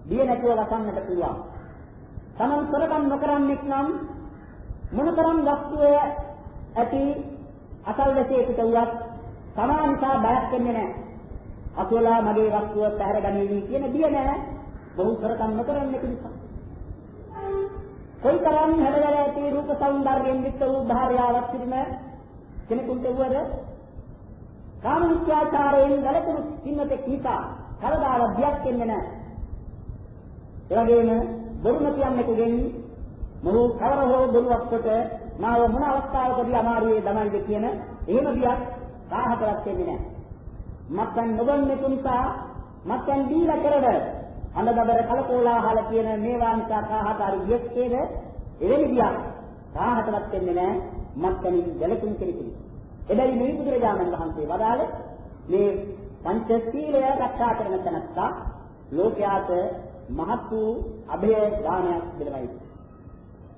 බිය නැතුව වසන්නට පුළුවන්. Taman සරකම් නොකරන්නෙක් නම් මොනතරම් වස්තුවේ ඇති අසල්වැසියෙකුට වුවත් තමා නිසා බයක් වෙන්නේ නැහැ. අසෝලා මගේ වස්තුව පැහැර ගනිවි කියන බිය නැහැ. බොහෝ සරකම් නොකරන්නෙක් නිසා. කොයිතරම් හැඩවැල ඇති රූප సౌందර්යයෙන් යුක්ත වූ භාර්යාවක් සිටින කෙනෙකුට වුවද කාම විත්‍යාචාරයෙන් වැළකුණු සින්නතේ කීතා කවදාවත් බියක් වෙන්නේ නැහැ. ඒ වගේම බොරු නොකියන්නෙකුගෙන් මොහු කවර හෝ බොරුවක් කොට මාව මොන අවස්ථාවකදී අමාරුවේ දමයිද කියන එහෙම බියක් කාහතරක් වෙන්නේ නැහැ. මත්යන් නොගන්නේ නිසා මත්යන් දීලා කරද අඬබබර කලකෝලාහල කියන මේවා නිසා කාහතරි වියක්කේද එවැනි බියක් කාහටවත් වෙන්නේ නැහැ මත්කමින් දැලතුන් කෙනෙකුට. එබැවින් මේ බුදුරජාණන් වහන්සේ වදාළ මේ පංචශීලය රක්ෂා කරන තැනත්තා ලෝකයාට මහත් වූ અભය දානයක් දෙලවයි.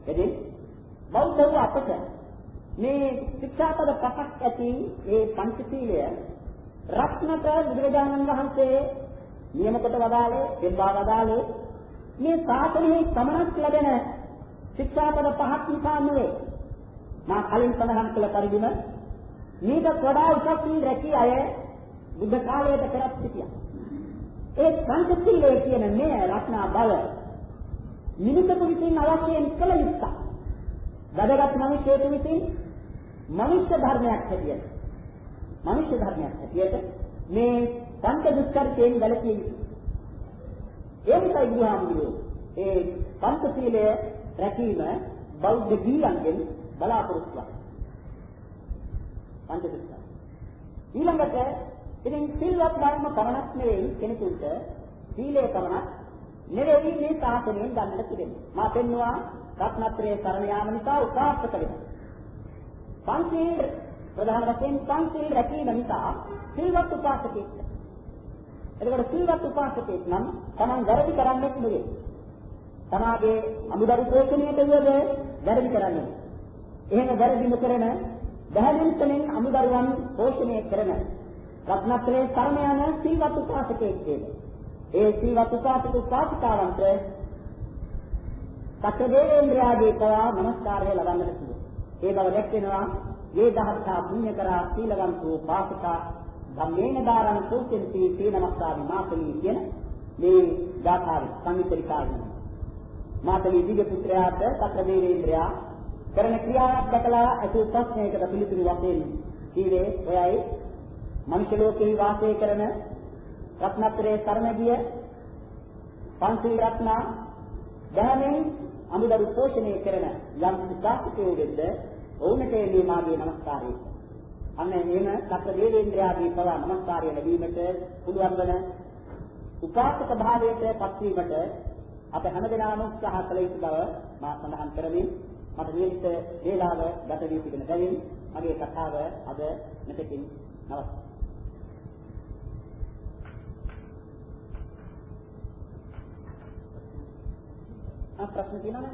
එදින් බෞද්ධ වූ අපට මේ ශික්ෂාපද පහක් ඇති මේ පංචශීලය රත්නක බුදුරජාණන් වහන්සේ නියම කොට වදාළේ, දෙබ්බා වදාළේ මේ ශාසනයේ සමනක් ලැබෙන ශික්ෂාපද පහක් නිසා නෙවෙයි. මා කලින් සඳහන් කළ පරිදිම මේක වඩා උසස් වී රැකී අය බුද්ධ කාලයට පෙරත් සිටියා. ඒ පංචශීලයේ කියන මේ රත්නා බව මිනිසකු විසින් අවශ්‍යයෙන් කළ යුත්තක්. වැඩගත් මිනිසෙකු විසින් මනුෂ්‍ය ධර්මයක් හැටියට මනුෂ්‍ය ධර්මයක් හැටියට මේ පංච දුස්කරයෙන් වැළකී යුතුයි. ඒ නිසා බුදුහාමුදුරුවෝ ඒ පංචශීලය රැකීම බෞද්ධ ගීයන්ගෙන් බලාපොරොත්තු වෙනවා. පංච දුස්කර. ඊළඟට ඉතින් සිල්වත් ධර්ම පමණක් නෙවෙයි කෙනෙකුට සීලය පමණක් නෙවෙයි මේ සාසනයෙන් ගන්නට තිබෙන්නේ. මා පෙන්නවා රත්නත්‍රයේ සරණ යාම නිසා උපාසක වෙනවා. පංචීල් ප්‍රධාන වශයෙන් පංචීල් රැකීම නිසා සිල්වත් උපාසකෙක්. එතකොට සිල්වත් උපාසකෙක් නම් Taman වැරදි කරන්නේ නෙවෙයි. තමාගේ අමුදරු පෝෂණයට වුවද වැරදි කරන්නේ. එහෙම වැරදි නොකරන දහදින්තනෙන් අමුදරුවන් පෝෂණය කරන රත්නත්‍රයේ සරණ යන සිල්වත් උපාසකෙක් වේ. ඒ සිල්වත් උපාසක උපාසිකාවන්ට සතරේන්ද්‍රයාගේ පවා නමස්කාරය ලබන්නට පුළුවන්. ඒ බව දැක්වෙනවා මේ දහස්සා පුණ්‍ය කරා සීලවන්තෝ පාසකා ධම්මේන දාරං සූචෙන්ති සීනමස්සා විමාපලී කියන මේ ගාථාවේ සංවිතරිකාවේ මාතලී දිග පුත්‍රයාට සතර දේවේන්ද්‍රයා කරන ක්‍රියාවක් දැකලා අසු ප්‍රශ්නයකට පිළිතුරු වශයෙන් කීවේ ඔයයි මනුෂ්‍ය ලෝකේ වාසය කරන රත්නත්‍රයේ සරණ ගිය පන්සිල් රත්නා දහමෙන් අමුදරු පෝෂණය කරන යම් උදාසිතයෝ වෙද්ද ඔවුන්ට මේ මාගේ নমස්කාරය. අන්න එහෙම සත්‍ය දේවේන්ද්‍රයාගේ පවා নমස්කාරය ලැබීමට පුළුවන් වන උපාසක භාවයට පත්වීමට අප හැමදෙනාම උත්සාහ කළ යුතු බව මා සඳහන් කරමින් මට නියමිත වේලාව ගත වී තිබෙන බැවින් මගේ කතාව අද මෙතකින් නවත්වනවා. ආ ප්‍රශ්න තියෙනවද?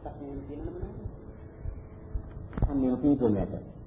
ප්‍රශ්න තියෙනවද? අන්නේ කීපෙකට